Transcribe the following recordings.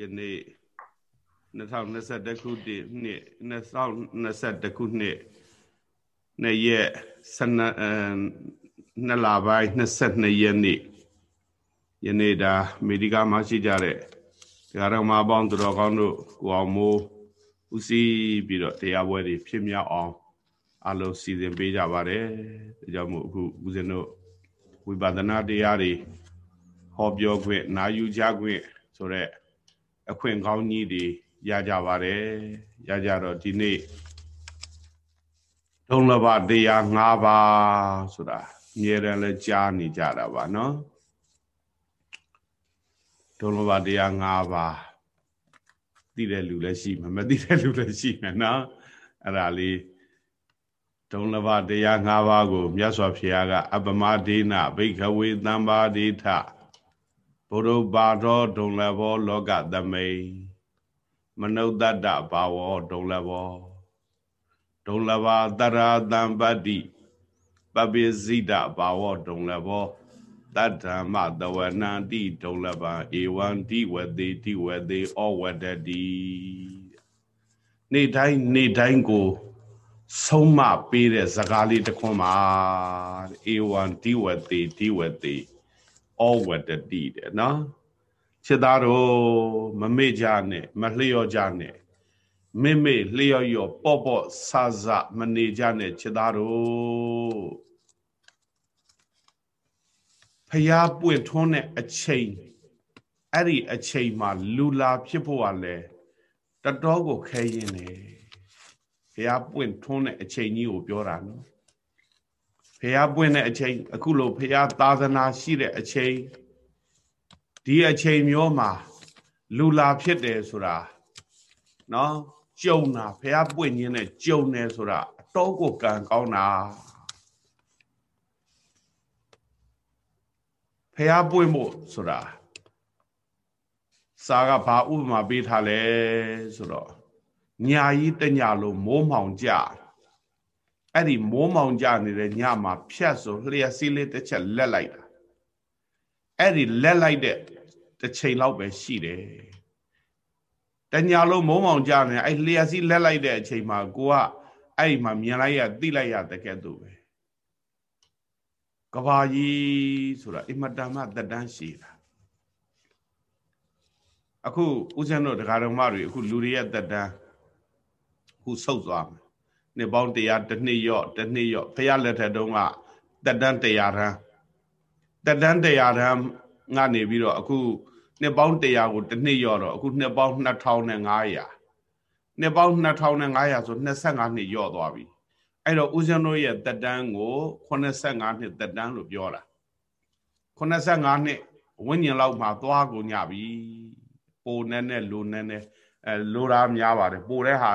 ယနေ့2021ခုနှစ်2021ခုနှစ်နှစ်ရက်12အဲနှစ်လပိုင်း22ရက်နေ့ယနေ့ဒါအမေရိကမှာရှိကြတဲ့တရားတော်မှာပေါင်းသူတော်ကောင်းတို့ကိုအောင်မိုးဦးစီးပြီးတော့တရားပွဲတွေဖြစ်မြောက်အောင်အလုံးစီစဉ်ပေးကြပါတယ်ဒါကြောင့်မို့အခုဦးဇင်းတို့ဝိပဿနာတရားတွေဟောပြောခွင့်နာယူကြခွင့်ဆိုတော့ အခွင့်ကောင်းကြီးတွေရကြပါတယ်ရကြတော့ဒီနေ့ဒုံလဘတရား၅ပါးဆိုတာအမြဲတမ်းလဲကြားနေကြတာပါနော်ဒုံလဘတရား၅ပါးသိတဲ့လူလည်းရှိမှာမသိတဲ့လူလည်းရှိမှာနော်အဲ့ဒါလေးဒုံလဘတရား၅ပါးကိုမြတ်စွာဘုရားက အပမဒေနဘိခဝေသံပါဒိဋ္ဌ ဘုရုပါသောဒုံလဘောလောကသမိန်မနုဿတ္တဘာဝောဒုံလဘောဒုံလဘာတရာတံပတ္တိပပိစိတဘာဝောဒုံလဘောတတ္ဓမ္မတဝနန္တိဒုံလဘာဧဝံတိဝတိတိဝတိဩဝတတိနေ့တိုင်းနေ့တိုင်းကိုဆုံးမပေးတဲ့ဇကားလေးတစ်ခွန်းပါဧဝံတိဝတိတိဝတိ ဩဝတတိတဲ့နော်ခြေသားတို့မမေ့ကြနဲ့မလျော့ကြနဲ့မေ့မေ့လျော့လျော့ပေါ့ပေါ့ဆာဆာမနေကြနဲ့ခြေသားတို့ဖျားပွင့်ထွန်းတဲ့အချိန်အဲ့ဒီအချိန်မှာလူလာဖြစ်ဖို့ကလည်းတတော်ကိုခဲရင်နေဖျားပွင့်ထွန်းတဲ့အချိန်ကြီးကိုပြောတာနော် ဖျားပွင့်တဲ့အချိန်အခုလိုဖျားသာသနာရှိတဲ့အချိန်ဒီအချိန်မျိုးမှာလူလာဖြစ်တယ်ဆိုတာနော်ကြုံတာဖះပွင့်ခြင်းနဲ့ကြုံတယ်ဆိုတာအတော့ကိုကံကောင်းတာဖះပွင့်ဖို့ဆိုတာစာကဘာဥပမာပေးထားလဲဆိုတော့ညာကြီးတညာလို့မိုးမှောင်ကြ အဲ့ဒီမိုးမှောင်ကြနေတဲ့ညမှာဖြတ်ဆိုလျှက်စီးလေးတစ်ချက်လက်လိုက်တာအဲ့ဒီလက်လိုက်တဲ့တစ်ချိန်လောက်ပဲရှိတယ်တညာလုံးမုံမောင်ကြနေအဲ့လျှက်စီးလက်လိုက်တဲ့အချိန်မှာကိုကအဲ့မှာမြင်လိုက်ရသိလိုက်ရတကယ်တော့ပဲကဘာကြီးဆိုတာအင်မတန်မှတက်တန်းရှိတာအခုဦးဇင်းတို့ဒကာတော်မတွေအခုလူတွေရဲ့တက်တန်းအခုဆုတ်သွားမယ် နှစ်ပေါင်း100တစ်နှစ်ရော့တစ်နှစ်ရော့ဖះလက်ထက်တုန်းကတက်တန်း100တန်းတက်တန်း100တန်းငါနေပြီးတော့အခုနှစ်ပေါင်း100ကိုတစ်နှစ်ရော့တော့အခုနှစ်ပေါင်း2500နှစ်ပေါင်း2500ဆို25နှစ်ရော့သွားပြီအဲ့တော့ဦးဇင်းတို့ရဲ့တက်တန်းကို85နှစ်တက်တန်းလို့ပြောတာ85နှစ်ဝိညာဉ်လောက်မှသွားကိုညပြီပိုနဲ့နဲ့လိုနဲ့နဲ့အဲလိုတာများပါတယ်ပိုတဲ့ဟာ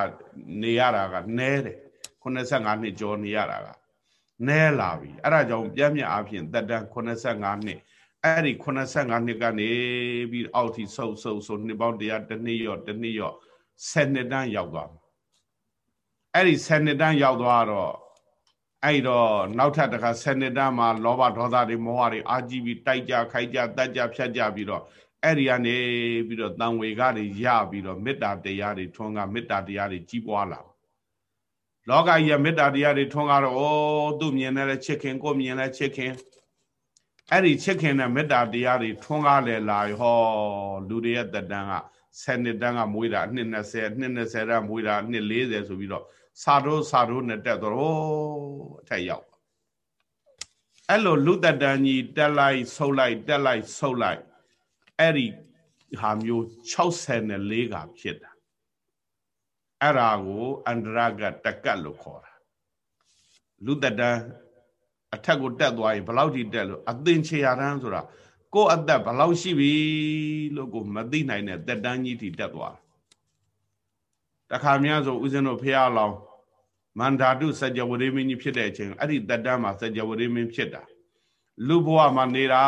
နေရတာကနဲတယ် 85နှစ်ကျော်နေရတာကနဲလာပြီအဲ့ဒါကြောင့်ပြည့်မြတ်အဖြစ်တက်တန်း85နှစ်အဲ့ဒီ85နှစ်ကနေပြီးအောက်ထိဆုပ်ဆုပ်ဆိုနှစ်ပေါင်း100တနှစ်ရော့တနှစ်ရော့10နှစ်တန်းရောက်သွားအဲ့ဒီ10နှစ်တန်းရောက်သွားတော့အဲ့တော့နောက်ထပ်တစ်ခါ10နှစ်တန်းမှာလောဘဒေါသတွေမောဟတွေအာကြည့်ပြီးတိုက်ကြခိုက်ကြတတ်ကြဖြတ်ကြပြီးတော့အဲ့ဒီကနေပြီးတော့တန်ဝေကတွေရပြီးတော့မေတ္တာတရားတွေထွန်းကမေတ္တာတရားတွေကြီးပွားလာ လောကကြီးရဲ့မေတ္တာတရားတွေထွန်းကားတော့ဩသူ့မြင်တဲ့ချစ်ခင်ကိုမြင်တဲ့ချစ်ခင်အဲ့ဒီချစ်ခင်တဲ့မေတ္တာတရားတွေထွန်းကားလေလာဟောလူတွေရဲ့တက်တန်းက10နှစ်တန်းကမွေးတာနှစ်20နှစ်20တန်းမွေးတာနှစ်40ဆိုပြီးတော့စာတို့စာတို့နဲ့တက်တော့အထက်ရောက်အဲ့လိုလူတက်တန်းကြီးတက်လိုက်ဆုပ်လိုက်တက်လိုက်ဆုပ်လိုက်အဲ့ဒီဟာမျိုး64ကဖြစ်တာ အဲ့ဒါကိုအန္တရာကတကတ်လို့ခေါ်တာလူတက်တန်းအထက်ကိုတက်သွားရင်ဘယ်လောက်ထိတက်လို့အသင်ချေရတန်းဆိုတာကိုယ့်အသက်ဘယ်လောက်ရှိပြီလို့ကိုမသိနိုင်တဲ့တက်တန်းကြီးထိတက်သွားတခါများဆိုဦးဇင်းတို့ဖះလောင်မန္တာတုစัจ java ရေမင်းကြီးဖြစ်တဲ့အချိန်အဲ့ဒီတက်တန်းမှာစัจ java ရေမင်းဖြစ်တာလူဘဝမှာနေတာ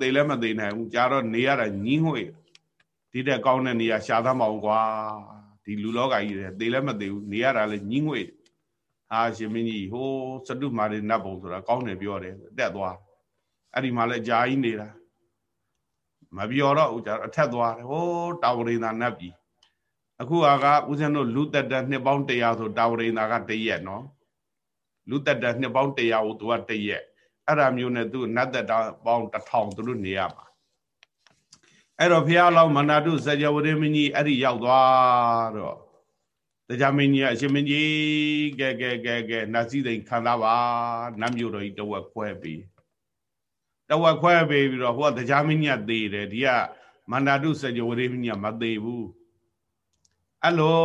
သိလည်းမသိနိုင်ဘူးကြာတော့နေရတာညင်းဟွေဒီတဲ့ကောင်းတဲ့နေရာရှာသမ်းမအောင်ကွာ ဒီလူလောကကြီးတွေသိလည်းမသိဘူးနေရတာလည်းညင်းဟွေဟာရှင်မင်းကြီးဟိုးစတုမာရိနတ်ဘုံဆိုတာကောင်းတယ်ပြောတယ်တက်သွားအဲ့ဒီမှာလည်းကြာကြီးနေတာမပြောတော့ဦးကြအထက်သွားတယ်ဟိုးတာဝရိန္ဒာနတ်ပြည်အခုကဦးဇင်းတို့လူသက်တနှစ်ပေါင်း100ဆိုတာဝရိန္ဒာကတရက်နော်လူသက်တနှစ်ပေါင်း100ကိုသူကတရက်အဲ့ဒါမျိုးနဲ့သူနတ်သက်တာပေါင်း1000သူတို့နေရမှာ အဲ့တော့ဘုရားလောင်းမန္တာတုစကြဝဠာမင်းကြီးအဲ့ဒီရောက်သွားတော့တရားမင်းကြီးကအရှင်မင်းကြီးကဲကဲကဲကဲနတ်စည်းသိမ်ခံလာပါနတ်မျိုးတော်ကြီးတဝက်ခွဲပြီးတဝက်ခွဲပေးပြီးတော့ဟိုကတရားမင်းကြီးကသေးတယ်ဒီကမန္တာတုစကြဝဠာမင်းကြီးကမသေးဘူးအဲ့လို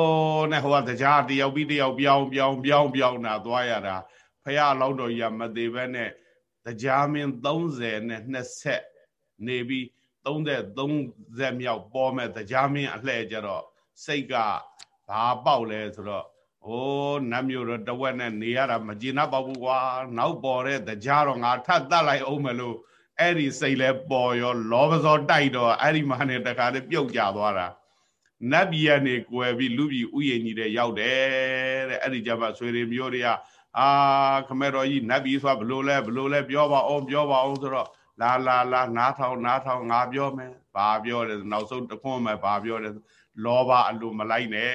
နဲ့ဟိုကတရားတယောက်ပြီးတယောက်ပြောင်းပြောင်းပြောင်းပြောင်းတာသွားရတာဖះလောင်းတော်ကြီးကမသေးဘဲနဲ့တရားမင်း30နဲ့20နေပြီး 33ဇက်မြောက်ပေါ်မဲ့တရားမင်းအလှဲ့ကြတော့စိတ်ကဘာပေါက်လဲဆိုတော့အိုးနတ်မျိုးတော့တဝက်နဲ့နေရတာမကျေနပ်ပါဘူးကွာနောက်ပေါ်တဲ့တရားတော့ငါထပ်တတ်လိုက်အောင်မလို့အဲ့ဒီစိတ်လဲပေါ်ရောလောဘဇောတိုက်တော့အဲ့ဒီမှာနေတခါတည်းပြုတ်ကြသွားတာနတ်ပြည်ကနေကွယ်ပြီးလူပြည်ဥယျာဉ်ကြီးတဲ့ရောက်တယ်တဲ့အဲ့ဒီကြမှာဆွေတွေမျိုးတွေကအာခမဲတော်ကြီးနတ်ပြည်ဆိုတာဘလို့လဲဘလို့လဲပြောပါအောင်ပြောပါအောင်ဆိုတော့ လာလာလာနားထောင်နားထောင်ငါပြောမယ်ဘာပြောတယ်နောက်ဆုံးတခွန်းမယ်ဘာပြောတယ်လောဘအလိုမလိုက်နဲ့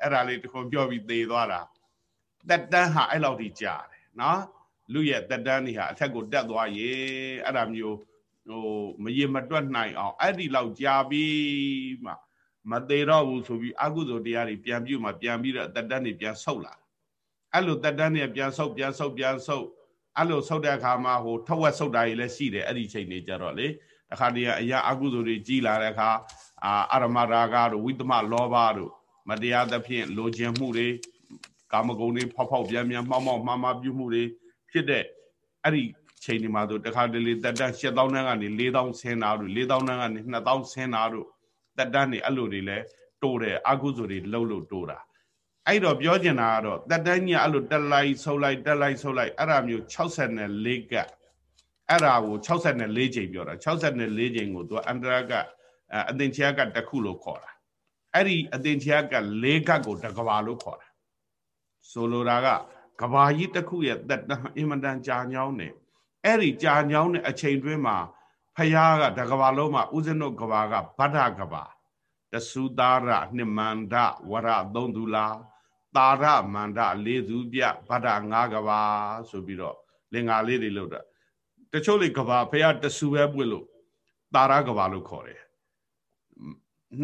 အဲ့ဒါလေးတခွန်းပြောပြီးသေသွားတာတက်တန်းဟာအဲ့လောက်ထိကြာတယ်နော်လူရဲ့တက်တန်းนี่ဟာအထက်ကိုတက်သွားရင်အဲ့ဒါမျိုးဟိုမရေမတွက်နိုင်အောင်အဲ့ဒီလောက်ကြာပြီးမှမသေးတော့ဘူးဆိုပြီးအကုသိုလ်တရားတွေပြန်ပြုမှပြန်ပြီးတော့တက်တန်းတွေပြန်ဆုတ်လာအဲ့လိုတက်တန်းတွေပြန်ဆုတ်ပြန်ဆုတ်ပြန်ဆုတ် အဲ့လိုဆုတ်တဲ့အခါမှာဟိုထဝက်ဆုတ်တာကြီးလည်းရှိတယ်အဲ့ဒီချိန်တွေကြတော့လေတခါတည်းအရာအကုသိုလ်တွေကြီးလာတဲ့အခါအာအရမရာဂတို့ဝိသမလောဘတို့မတရားသဖြင့်လိုချင်မှုတွေကာမဂုဏ်တွေဖောက်ဖောက်ပြန်ပြန်မှောက်မှောက်မှားမှားပြုမှုတွေဖြစ်တဲ့အဲ့ဒီချိန်ဒီမှာဆိုတခါတလေတက်တန်း8000တန်းကနေ4000ဆင်းတာတို့4000တန်းကနေ2000ဆင်းတာတို့တက်တန်းနေအဲ့လိုတွေလဲတိုးတယ်အကုသိုလ်တွေလှုပ်လို့တိုးတာ အဲ့တော့ပြောချင်တာကတော့တက်တန်းကြီးအဲ့လိုတက်လိုက်ဆုပ်လိုက်တက်လိုက်ဆုပ်လိုက်အဲ့ဒါမျိုး64ကအဲ့ဒါကို64ချိန်ပြောတာ64ချိန်ကိုသူကအန္တရာကအသင်္ချာကတစ်ခုလို့ခေါ်တာအဲ့ဒီအသင်္ချာက၄ကတ်ကိုတကဘာလို့ခေါ်တာဆိုလိုတာကကဘာကြီးတစ်ခုရဲ့တက်တန်းအင်မတန်ကြာညောင်းတယ်အဲ့ဒီကြာညောင်းတဲ့အချိန်တွင်းမှာဖယားကတကဘာလုံးမှာဥဇနုကဘာကဗဒ္ဒကဘာ တသုသားရနှစ်မန္တဝရသုံးသူလားတာရမန္တလေးသူပြဗဒ္ဒငါးကဘာဆိုပြီးတော့လင်္ကာလေးတွေလို့တာတချို့လေကဘာဖယားတဆူပဲပွင့်လို့တာရကဘာလို့ခေါ်တယ်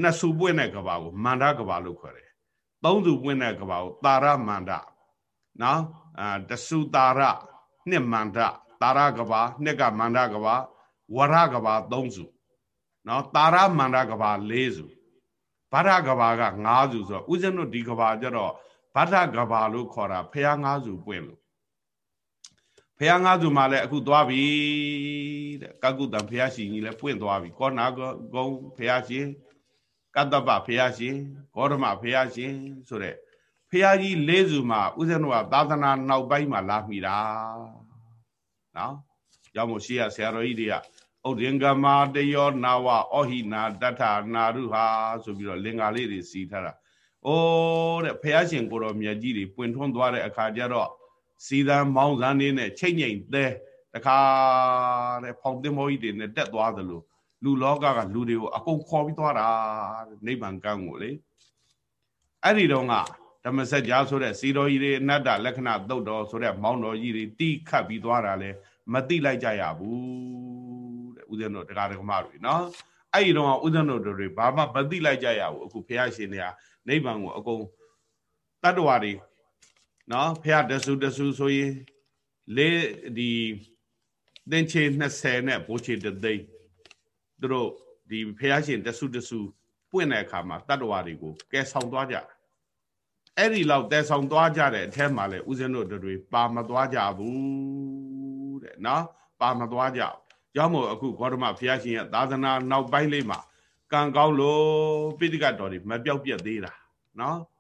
နှစ်ဆူပွင့်တဲ့ကဘာကိုမန္တကဘာလို့ခေါ်တယ်သုံးဆူပွင့်တဲ့ကဘာကိုတာရမန္တနော်အာတဆူတာရနှစ်မန္တတာရကဘာနှစ်ကမန္တကဘာဝရကဘာသုံးဆူနော်တာရမန္တကဘာလေးဆူ ဗဒကဘာက9စုဆိုတော့ဦးဇင်းတို့ဒီကဘာကျတော့ဗဒကဘာလို့ခေါ်တာဖះ9စုပွင့်လို့ဖះ9စုမှာလည်းအခုသွားပြီတဲ့ကကုတံဖះရှင်ကြီးလည်းပွင့်သွားပြီကောနာကုံဖះရှင်ကတ္တပဖះရှင်ဂေါရမဖះရှင်ဆိုတဲ့ဖះကြီး၄စုမှာဦးဇင်းတို့ကသာသနာနောက်ပိုင်းမှာလာမိတာနော်ရောက်မို့ရှိရဆရာတော်ကြီးတွေက ဥဒင်္ဂမတယောနာဝဩဟိနာတထနာရုဟာဆိုပြီးတော့လင်္ကာလေးတွေစီထားတာ။အိုးတဲ့ဖះရှင်ကိုတော်မြတ်ကြီးတွေပွင့်ထွန်းသွားတဲ့အခါကျတော့စီသံမောင်းစံနေနဲ့ချိတ်ငိမ့်သေးတခါတဲ့ဖောင်တင်မောကြီးတွေနဲ့တက်သွားသလိုလူလောကကလူတွေကိုအကုန်ခေါ်ပြီးသွားတာနိဗ္ဗာန်ကန်းကိုလေအဲ့ဒီတော့ကဓမ္မစကြာဆိုတဲ့စီတော်ကြီးတွေအနတ္တလက္ခဏာသုတ်တော်ဆိုတဲ့မောင်းတော်ကြီးတွေတိခတ်ပြီးသွားတာလေမတိလိုက်ကြရဘူး တဲ့ဦးဇင်းတို့တရားဓမ္မတွေနော်အဲ့ဒီတော့ဦးဇင်းတို့တွေဘာမှမတိလိုက်ကြရဘူးအခုဘုရားရှင်တွေကနိဗ္ဗာန်ကိုအကုန်တတ္တဝါတွေနော်ဖះတဆူတဆူဆိုရင်လေးဒီသင်္ချေ20နဲ့ဘိုးချေတသိန်းသူတို့ဒီဖះရှင်တဆူတဆူပွင့်တဲ့အခါမှာတတ္တဝါတွေကိုကဲဆောင်သွားကြအဲ့ဒီလောက်တဲဆောင်သွားကြတဲ့အထက်မှာလဲဦးဇင်းတို့တွေပါမသွားကြဘူးတဲ့နော်ပါမသွားကြ ကြောင့်မို့အခုဂေါတမဘုရားရှင်ရဲ့သာသနာနောက်ပိုင်းလေးမှာကံကောင်းလို့ပိဋကတော်တွေမပြောက်ပြက်သေးတာနော်။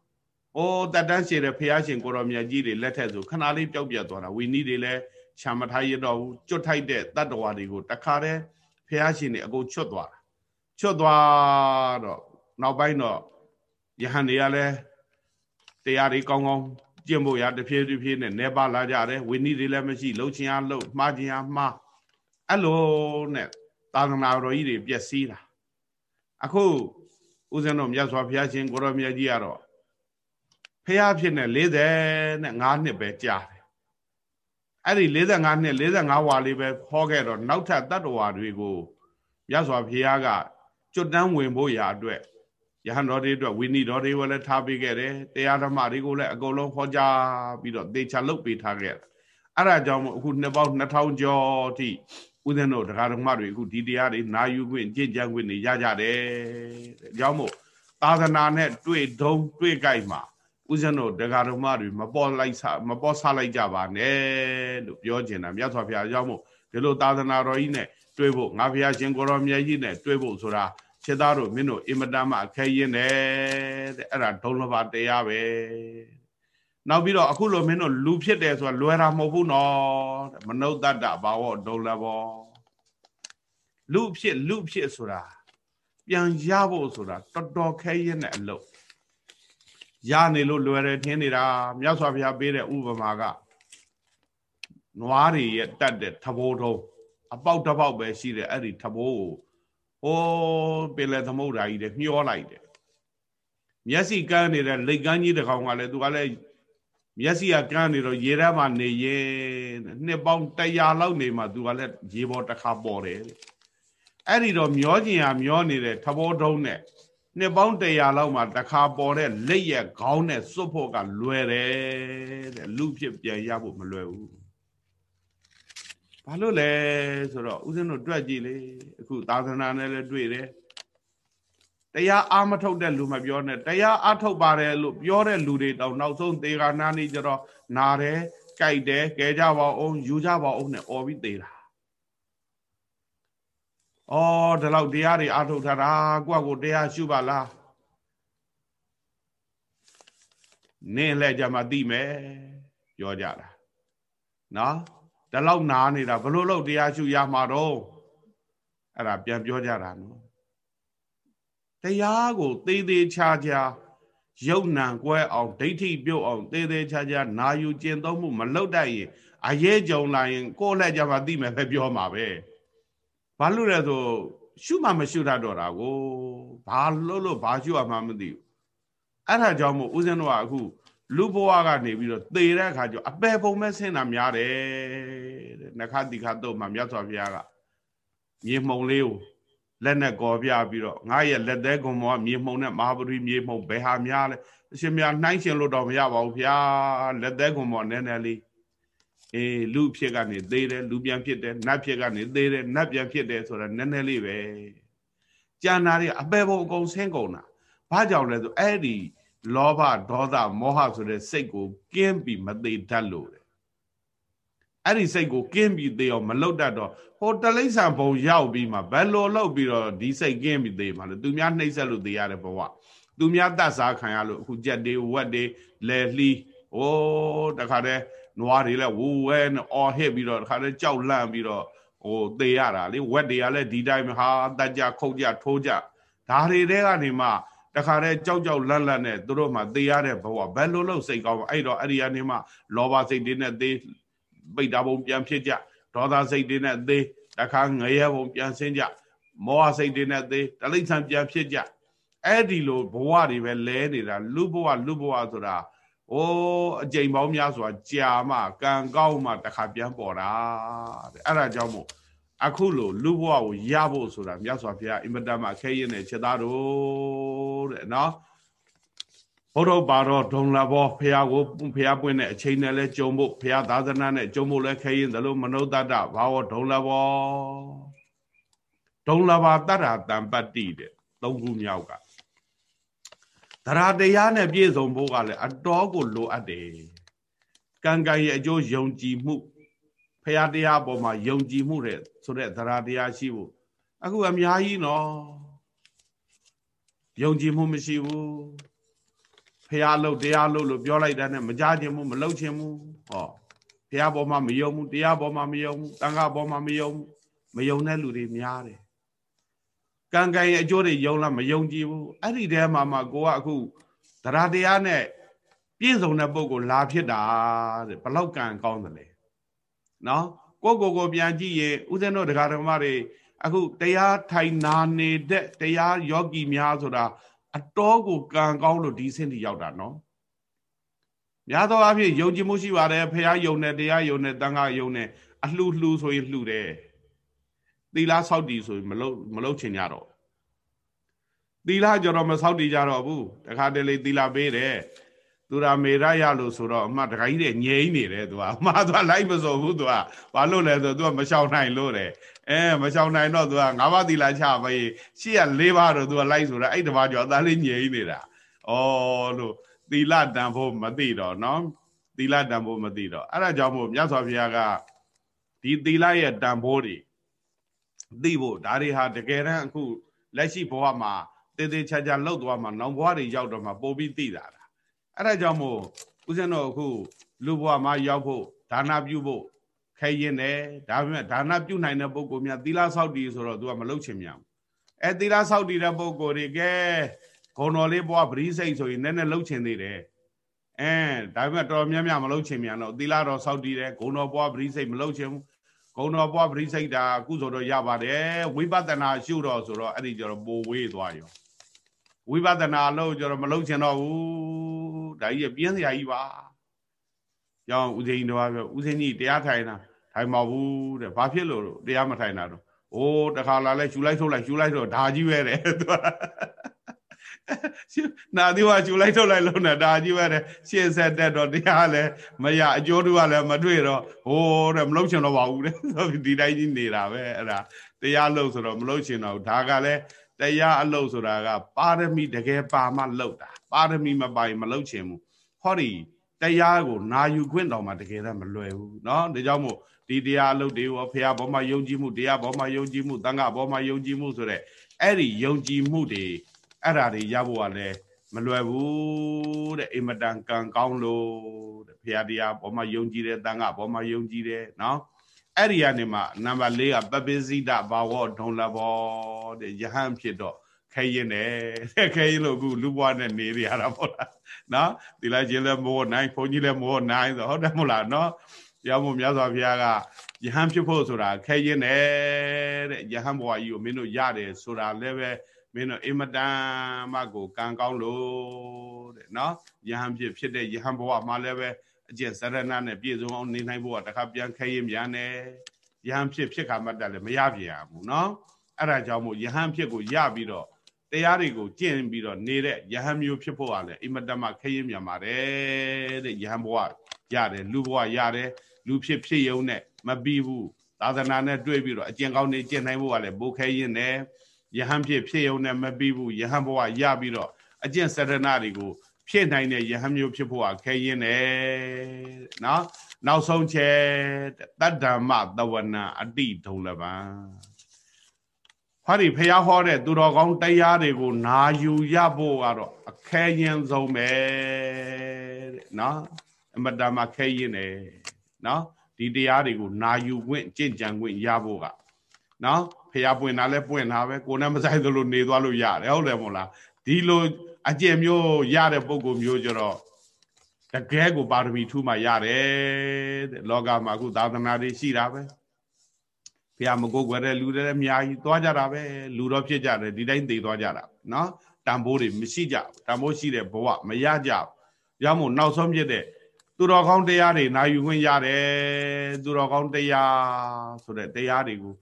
အိုးတတန်းရှည်တဲ့ဖះရှင်ကိုတော်မြတ်ကြီးတွေလက်ထက်ဆိုခဏလေးပျောက်ပြတ်သွားတာဝီနီးတွေလည်းရှာမထားရတော့ဘူးကျွတ်ထိုက်တဲ့တတ္တဝါတွေကိုတခါတည်းဖះရှင်တွေအကုန်ချွတ်သွားတာချွတ်သွားတော့နောက်ပိုင်းတော့ယဟန်တွေကလည်းတရားတွေကောင်းကောင်းကျင့်ဖို့ရတဖြည်းဖြည်းနဲ့နေပါလာကြတယ်ဝီနီးတွေလည်းမရှိလှုပ်ချင်အားလှုပ်မှားချင်အားမှား အဲ့လိုနဲ့တသာသနာတော်ကြီးတွေပျက်စီးတာအခုဦးဇင်းတော်မြတ်စွာဘုရားရှင်ကိုရောမြတ်ကြီးကတော့ဖះဖြစ်နေ45နှစ်ပဲကြာတယ်အဲ့ဒီ45နှစ်45ဝါလေးပဲခေါ်ခဲ့တော့နောက်ထပ်တတ္တဝါတွေကိုမြတ်စွာဘုရားကကျွတ်တန်းဝင်ဖို့ရာအတွက်ယဟန်တော်တွေအတွက်ဝိနည်းတော်တွေကိုလည်းထားပေးခဲ့တယ်တရားဓမ္မတွေကိုလည်းအကုန်လုံးဟောကြားပြီးတော့သေချာလုပ်ပေးထားခဲ့တယ်အဲ့ဒါကြောင့်မို့အခုနှစ်ပေါင်း2000ကျော်အထိ ဦးဇင်းတို့တရားဓမ္မတွေအခုဒီတရားတွေနာယူခွင့်ကြင်ကြံခွင့်နေရကြတယ်တဲ့ကြောင့်မို့သာသနာနဲ့တွေ့ဒုံတွေ့ကြိုက်မှာဦးဇင်းတို့တရားဓမ္မတွေမပေါ်လိုက်စားမပေါ်စားလိုက်ကြပါနဲ့လို့ပြောချင်တာမြတ်စွာဘုရားကြောင့်မို့ဒီလိုသာသနာတော်ကြီးနဲ့တွေ့ဖို့ငါဘုရားရှင်ကိုရောမြတ်ကြီးနဲ့တွေ့ဖို့ဆိုတာခြေသားတို့မင်းတို့အင်မတန်မှအခက်ရင်းတယ်တဲ့အဲ့ဒါဒုံလဘတရားပဲ နောက်ပြီးတော့အခုလိုမင်းတို့လူဖြစ်တယ်ဆိုတာလွယ်တာမဟုတ်ဘူးနော်မနုဿတ္တဘာဝဒုံလဘောလူဖြစ်လူဖြစ်ဆိုတာပြန်ရဖို့ဆိုတာတော်တော်ခဲရင်တဲ့အလုပ်ရနေလို့လွယ်တယ်ထင်နေတာမြတ်စွာဘုရားပေးတဲ့ဥပမာကနွားတွေရဲ့တတ်တဲ့သဘောထုံးအပေါက်တစ်ပေါက်ပဲရှိတယ်အဲ့ဒီသဘောကိုဟိုးပင်လေသမုဒ္ဒရာကြီးတွေမျောလိုက်တယ်မျက်စိကန်းနေတဲ့လိတ်ကန်းကြီးတစ်ကောင်ကလည်းသူကလည်း မျက်စိကကန်းနေတော့ရေထဲမှာနေရင်နှစ်ပေါင်း100လောက်နေမှသူကလည်းရေပေါ်တစ်ခါပေါ်တယ်အဲ့ဒီတော့မျောကျင်ဟာမျောနေတဲ့သဘောထုံးနဲ့နှစ်ပေါင်း100လောက်မှတစ်ခါပေါ်တဲ့လက်ရက်ခေါင်းနဲ့စွတ်ဖို့ကလွယ်တယ်တဲ့လူဖြစ်ပြန်ရဖို့မလွယ်ဘူးဘာလို့လဲဆိုတော့ဦးဇင်းတို့တွေ့ကြည့်လေအခုသာသနာနဲ့လည်းတွေ့တယ် တရားအာမထုတ်တဲ့လူမပြောနဲ့တရားအာထုတ်ပါတယ်လို့ပြောတဲ့လူတွေတောင်နောက်ဆုံးသေကနာနေကြတော့နာတယ်ကြိုက်တယ်ကဲကြပါအောင်ယူကြပါအောင်နဲ့អော်ပြီးသေးတာအော်ဒီလောက်တရားတွေအာထုတ်ထားတာကိုယ့်ကိုတရားရှုပါလားနင်းလဲကြမှာသိမယ်ပြောကြတာနော်ဒီလောက်နားနေတာဘလို့လို့တရားရှုရမှာတော့အဲ့ဒါပြန်ပြောကြတာနော် တရားကိုသေးသေးချာချာယုံနံကွဲအောင်ဒိဋ္ဌိပြုတ်အောင်သေးသေးချာချာနာယူကျင့်သုံးမှုမလုပ်တတ်ရင်အရေးကြုံလာရင် ကိုယ့်လက်ကြမှာသိမယ်ပဲပြောမှာပဲဘာလို့လဲဆိုရှုမှမရှုတတ်တော့တာကိုဘာလို့လို့ဘာရှုရမှမသိဘူးအဲ့ဒါကြောင့်မို့ဦးဇင်းတို့ကအခုလူဘဝကနေပြီးတော့သေတဲ့အခါကျအပေပုံမဲ့ဆင်းတာများတယ်တဲ့နခတိခတုတ်မှာမြတ်စွာဘုရားကမြေမှုံလေးကို လက်နဲ့ကော်ပြပြီးတော့ငါရဲ့လက်သေးကွန်မောမြေမှုံနဲ့မဟာပရိမြေမှုံဘယ်ဟာများလဲအရှင်မြတ်နှိုင်းရှင်လို့တော့မရပါဘူးဗျာလက်သေးကွန်မောနည်းနည်းလေးအေးလူဖြစ်ကနေသေးတယ်လူပြန်ဖြစ်တယ်နတ်ဖြစ်ကနေသေးတယ်နတ်ပြန်ဖြစ်တယ်ဆိုတာနည်းနည်းလေးပဲကြံတာတွေအပေပုံအကုန်ဆင်းကုန်တာဘာကြောင့်လဲဆိုအဲ့ဒီလောဘဒေါသမောဟဆိုတဲ့စိတ်ကိုကင်းပြီးမသေးတတ်လို့တဲ့ အဲ့ဒီစိတ်ကိုကင်းပြီးသေးအောင်မလုတ်တတ်တော့ဟိုတလိ္ဆန်ဘုံရောက်ပြီးမှဘယ်လိုလုပ်ပြီးတော့ဒီစိတ်ကင်းပြီးသေးမှာလဲသူများနှိမ့်ဆက်လို့သေးရတဲ့ဘဝသူများတတ်စားခံရလို့အခုကြက်တွေဝက်တွေလဲလှီးဟိုတခါတည်းနွားတွေလည်းဝူဝဲနဲ့အော်ဟစ်ပြီးတော့တခါတည်းကြောက်လန့်ပြီးတော့ဟိုသေရတာလေဝက်တွေကလည်းဒီတိုင်းဟာတက်ကြခုတ်ကြထိုးကြဒါတွေတဲကနေမှတခါတည်းကြောက်ကြောက်လန့်လန့်နဲ့သူတို့မှသေရတဲ့ဘဝဘယ်လိုလုပ်စိတ်ကောင်းအဲ့တော့အဲ့ဒီကနေမှလောဘစိတ်တွေနဲ့သေ ပိတ်တာဘုံပြန်ဖြစ်ကြဒေါသစိတ်တွေနဲ့သေတခါငရဲဘုံပြန်ဆင်းကြမောဟစိတ်တွေနဲ့သေတလိษံပြန်ဖြစ်ကြအဲ့ဒီလိုဘဝတွေပဲလဲနေတာလူဘဝလူဘဝဆိုတာအိုးအကြိမ်ပေါင်းများစွာကြာမှကံကောင်းမှတခါပြန်ပေါ်တာတဲ့အဲ့ဒါကြောင့်မို့အခုလိုလူဘဝကိုရဖို့ဆိုတာမြတ်စွာဘုရားအင်မတန်မှခဲရင်တဲ့ချက်သားတို့တဲ့နော် ဘုရောပါတော့ဒုံလာဘောဖះကိုဖះပွင့်တဲ့အချိန်နဲ့လဲကြုံဖို့ဖះသာသနာနဲ့ကြုံဖို့လဲခဲရင်သလိုမနုဿတ္တဘာဝဒုံလာဘောဒုံလာဘာတတ္တာတံပတ္တိတဲ့သုံးခုမြောက်ကတရားတရားနဲ့ပြည့်စုံဖို့ကလည်းအတော်ကိုလိုအပ်တယ်ကံကံရဲ့အကျိုးယုံကြည်မှုဖရာတရားပေါ်မှာယုံကြည်မှုတဲ့ဆိုတဲ့တရားတရားရှိဖို့အခုအများကြီးနော်ယုံကြည်မှုမရှိဘူး ဖရာလို့တရားလို့လို့ပြောလိုက်တာနဲ့မကြခြင်းဘူးမလှုပ်ခြင်းဘူးဟောဖရာပေါ်မှာမယုံဘူးတရားပေါ်မှာမယုံဘူးတန်ခါပေါ်မှာမယုံဘူးမယုံတဲ့လူတွေများတယ်ကံကံရဲ့အကျိုးတွေယုံလားမယုံကြည်ဘူးအဲ့ဒီတဲမှာမှကိုကအခုတရားတရားနဲ့ပြည့်စုံတဲ့ပုံကိုလာဖြစ်တာတဲ့ဘလောက်ကံကောင်းတယ်လေနော်ကိုကိုကိုပြန်ကြည့်ရင်ဦးဇင်းတို့ဒကာဓမ္မတွေအခုတရားထိုင်နာနေတဲ့တရားယောဂီများဆိုတာ အတော်ကိုကံကောင်းလို့ဒီဆင့်ထိရောက်တာနော်များသောအားဖြင့်ယုံကြည်မှုရှိပါတယ်ဖះယုံနဲ့တရားယုံနဲ့တန်ခါယုံနဲ့အလှလှဆိုရင်လှတယ်သီလဆောက်တည်ဆိုရင်မလုမလုချင်ကြတော့သီလကြတော့မဆောက်တည်ကြတော့ဘူးတခါတလေသီလပေးတယ်သူရာမေရရလို့ဆိုတော့အမှတခါကြီးတဲ့ငြိမ့်နေတယ်သူကအမှသူကလိုက်မစော်ဘူးသူကဘာလို့လဲဆိုသူကမရှောင်နိုင်လို့တယ် အဲမရှောင်နိုင်တော့သူကငါးပါးသီလချပေးရှေ့က၄ပါးတော့သူကလိုက်ဆိုတာအဲ့တပါးကျော်အသားလေးငြိမ့်နေတာဩလို့သီလတန်ဖို့မသိတော့နော်သီလတန်ဖို့မသိတော့အဲ့ဒါကြောင့်မို့မြတ်စွာဘုရားကဒီသီလရဲ့တန်ဖိုးတွေသိဖို့ဒါတွေဟာတကယ်တမ်းအခုလက်ရှိဘဝမှာတည်တည်ချာချာလှုပ်သွားမှာနောင်ဘဝတွေရောက်တော့မှပို့ပြီးသိတာလားအဲ့ဒါကြောင့်မို့ဦးဇင်းတော်အခုလူဘဝမှာရောက်ဖို့ဒါနပြုဖို့ ခဲရင်တယ်ဒါပေမဲ့ဒါနပြုနိုင်တဲ့ပုဂ္ဂိုလ်များသီလဆောက်တည်ဆိုတော့ तू ကမလုပ်ချင်မြန်အဲသီလဆောက်တည်တဲ့ပုဂ္ဂိုလ်တွေကဲဂုံတော်လေးဘဝပရိစိတ်ဆိုရင်နည်းနည်းလှုပ်ချင်သေးတယ်အဲဒါပေမဲ့တော်များများမလှုပ်ချင်မြန်တော့သီလတော်ဆောက်တည်တယ်ဂုံတော်ဘဝပရိစိတ်မလှုပ်ချင်ဘူးဂုံတော်ဘဝပရိစိတ်တာကုသိုလ်တော့ရပါတယ်ဝိပဿနာရှုတော့ဆိုတော့အဲ့ဒီကျတော့ပိုဝေးသွားရောဝိပဿနာလို့ကျတော့မလှုပ်ချင်တော့ဘူးဒါကြီးပြင်းစရာကြီးပါ ကြောင်းဦးဇင်းတော်ပြောဦးဇင်းကြီးတရားထိုင်တာထိုင်မဘူးတဲ့ဘာဖြစ်လို့တရားမထိုင်တာတော့အိုးတခါလာလဲရှူလိုက်ထုတ်လိုက်ရှူလိုက်တော့ဒါကြီးပဲတဲ့သူနာဒီဝါရှူလိုက်ထုတ်လိုက်လုံးနဲ့ဒါကြီးပဲတဲ့ရှင်းဆက်တက်တော့တရားလည်းမရအကျိုးတူကလည်းမတွေ့တော့ဟိုးတဲ့မလုံးချင်တော့ပါဘူးတဲ့ဆိုပြီးဒီတိုင်းကြီးနေတာပဲအဲ့ဒါတရားလို့ဆိုတော့မလုံးချင်တော့ဒါကလည်းတရားအလုပ်ဆိုတာက ပါရမီတကယ်ပါမှလုပ်တာပါရမီမပါရင်မလုပ်ချင်ဘူးဟောဒီ တရားကိုနာယူခွင့်တော်မှာတကယ်တော့မလွယ်ဘူးเนาะဒါကြောင့်မို့ဒီတရားအလုပ်တွေကိုဖះဘောမှာယုံကြည်မှုတရားဘောမှာယုံကြည်မှုတန်ခါဘောမှာယုံကြည်မှုဆိုတဲ့အဲ့ဒီယုံကြည်မှုတွေအဲ့ဓာတွေရဖို့ကလည်းမလွယ်ဘူးတဲ့အင်မတန်ကံကောင်းလို့တဲ့ဖះတရားဘောမှာယုံကြည်တယ်တန်ခါဘောမှာယုံကြည်တယ်เนาะအဲ့ဒီကနေမှနံပါတ်၄ကပပိစိတဘာဝဒုံလဘောတဲ့ယဟန်ဖြစ်တော့ခဲရင်တယ်တဲ့ခဲရင်လို့အခုလူဘွားနဲ့နေရတာပေါ့လား နော်ဒီလိုက်ချင်းလည်းမိုးနိုင်ဘုန်းကြီးလည်းမိုးနိုင်ဆိုဟုတ်တယ်မို့လားနော်တရားမို့မြတ်စွာဘုရားကယဟန်ဖြစ်ဖို့ဆိုတာခဲရင်တယ်တဲ့ယဟန်ဘဝကြီးကိုမင်းတို့ရတယ်ဆိုတာလည်းပဲမင်းတို့အင်မတန်မှကိုကံကောင်းလို့တဲ့နော်ယဟန်ဖြစ်ဖြစ်တဲ့ယဟန်ဘဝမှာလည်းပဲအကျင့်စရဏနဲ့ပြည့်စုံအောင်နေနိုင်ဖို့ကတခါပြန်ခဲရင်ပြန်တယ်ယဟန်ဖြစ်ဖြစ်ခါမှတက်လည်းမရပြန်ဘူးနော်အဲ့ဒါကြောင့်မို့ယဟန်ဖြစ်ကိုရပြီးတော့ တရားတွေကိုကျင့်ပြီးတော့နေတဲ့ယဟန်မျိုးဖြစ်ဖို့ကလည်းအင်မတန်မှခရင်မြန်ပါတယ်တဲ့ယဟန်ဘဝရတယ်လူဘဝရတယ်လူဖြစ်ဖြစ်ယုံနဲ့မပြီးဘူးသာသနာနဲ့တွေ့ပြီးတော့အကျင့်ကောင်းတွေကျင့်နိုင်ဖို့ကလည်းဘိုးခဲရင်နဲ့ယဟန်ဖြစ်ဖြစ်ယုံနဲ့မပြီးဘူးယဟန်ဘဝရပြီးတော့အကျင့်စရဏတွေကိုဖြစ်နိုင်တဲ့ယဟန်မျိုးဖြစ်ဖို့ကခဲရင်နဲ့နော်နောက်ဆုံးချက်တတ္တမ္မသဝနာအတိဒုံလပံ ဟောဒီဖះဟောတဲ့သူတော်ကောင်းတရားတွေကိုနာယူရဖို့ကတော့အခဲရင်ဆုံးပဲတဲ့နော်အမတမခဲရင်တယ်နော်ဒီတရားတွေကိုနာယူခွင့်ကြင့်ကြံခွင့်ရဖို့ကနော်ဖះပွင့်တာလဲပွင့်တာပဲကိုယ်နဲ့မဆိုင်သလိုနေသွားလို့ရတယ်ဟုတ်တယ်မို့လားဒီလိုအကျင့်မျိုးရတဲ့ပုံကိုမျိုးကြတော့တကယ်ကိုပါရမီထူးမှရတယ်တဲ့လောကမှာအခုသာသနာတွေရှိတာပဲ ဘုရားမကိုးကွယ်တဲ့လူတွေလည်းအများကြီးသွားကြတာပဲလူတော့ဖြစ်ကြတယ်ဒီတိုင်းသိသွားကြတာနော်တန်ဖိုးတွေမရှိကြတန်ဖိုးရှိတဲ့ဘဝမရကြဘူးရမို့နောက်ဆုံးဖြစ်တဲ့သူတော်ကောင်းတရားတွေနာယူခွင့်ရတယ်သူတော်ကောင်းတရားဆိုတဲ့တရားတွေကို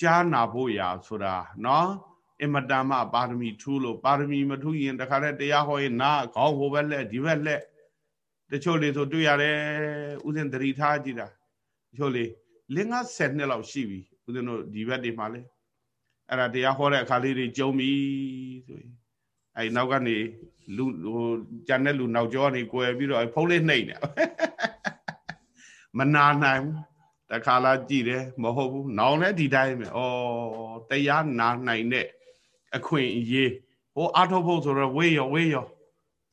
ကြားနာဖို့ရာဆိုတာနော်အမတန်မှပါရမီထူးလို့ပါရမီမထူးရင်တခါတည်းတရားဟောရင်နာခေါင်းဟိုဘက်လက်ဒီဘက်လက်တချို့လေဆိုတွေ့ရတယ်ဥစဉ်သတိထားကြည့်တာတချို့လေလင်း50နှစ်လောက်ရှိပြီ ဦးဇင်းတို့ဒီဘက်တွေမှာလေအဲ့ဒါတရားဟောတဲ့အခါလေးတွေကြုံပြီဆိုရင်အဲ့နောက်ကနေလူဟိုကြံတဲ့လူနောက်ကျောကနေကွယ်ပြီးတော့ဖုံးလေးနှိမ့်တယ်မနာနိုင်ဘူးတခါလာကြည့်တယ်မဟုတ်ဘူးနောင်လည်းဒီတိုင်းပဲဩတရားနာနိုင်တဲ့အခွင့်အရေးဟိုအာထုတ်ဖို့ဆိုတော့ဝေးရောဝေးရော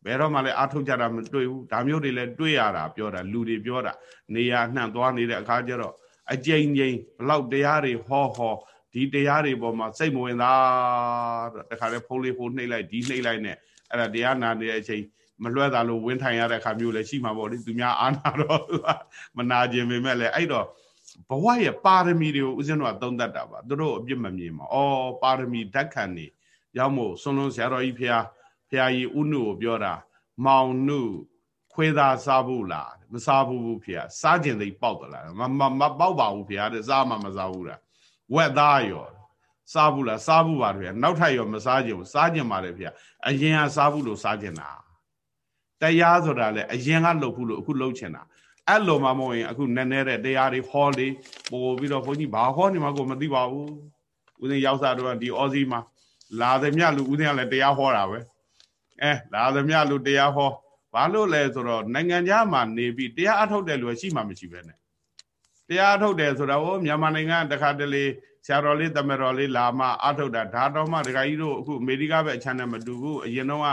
ဘယ်တော့မှလည်းအာထုတ်ကြတာမတွေ့ဘူးဒါမျိုးတွေလည်းတွေ့ရတာပြောတာလူတွေပြောတာနေရာနှံ့သွားနေတဲ့အခါကျတော့ အကြိမ်ကြိမ်ဘလောက်တရားတွေဟောဟောဒီတရားတွေပေါ်မှာစိတ်မဝင်သားတခါလေဖုံးလေးဖုံးနှိမ့်လိုက်ဒီနှိမ့်လိုက်နဲ့အဲ့ဒါတရားနာနေတဲ့အချိန်မလွှဲတာလို့ဝင်းထိုင်ရတဲ့ခါမျိုးလည်းရှိမှာပေါ့လေသူများအာနာတော့မနာခြင်းပေမဲ့လည်းအဲ့တော့ဘဝရဲ့ပါရမီတွေကိုဦးဇင်းတို့ကသုံးသပ်တာပါသူတို့အပြစ်မမြင်ပါဩပါရမီဓာတ်ခံနေရောက်မို့ဆွန်လွန်ဆရာတော်ကြီးဖះဖះကြီးဥနုကိုပြောတာမောင်နု ခွေးသားစားဘူးလားမစားဘူးဘူးဖះစားကျင်သိပေါက်သလားမမမပေါက်ပါဘူးဖះတဲ့စားမှမစားဘူးလားဝက်သားရောစားဘူးလားစားဘူးပါဖះနောက်ထပ်ရောမစားကြဘူးစားကျင်ပါတယ်ဖះအရင်ကစားဘူးလို့စားကျင်တာတရားဆိုတာလေအရင်ကလှုပ်ဘူးလို့အခုလှုပ်ချင်တာအဲ့လိုမှမဟုတ်ရင်အခုနည်းနည်းတဲ့တရားတွေဟောလေပို့ပြီးတော့ဘုန်းကြီးဘာဟောနေမှကိုမသိပါဘူးဦးဇင်းရောက်စားတော့ဒီအော်စီမှာလာသမျှလူဦးဇင်းကလည်းတရားဟောတာပဲအဲလာသမျှလူတရားဟော ဘာလို့လဲဆိုတော့နိုင်ငံခြားမှာနေပြီးတရားအထုတ်တယ်လို့ရှိမှမရှိပဲနဲ့တရားအထုတ်တယ်ဆိုတော့မြန်မာနိုင်ငံတခါတလေဆရာတော်လေးတမတော်လေးလာမှအထုတ်တာဒါတော့မှဒကာကြီးတို့အခုအမေရိကဘက်အချမ်းနဲ့မတူဘူးအရင်တော့က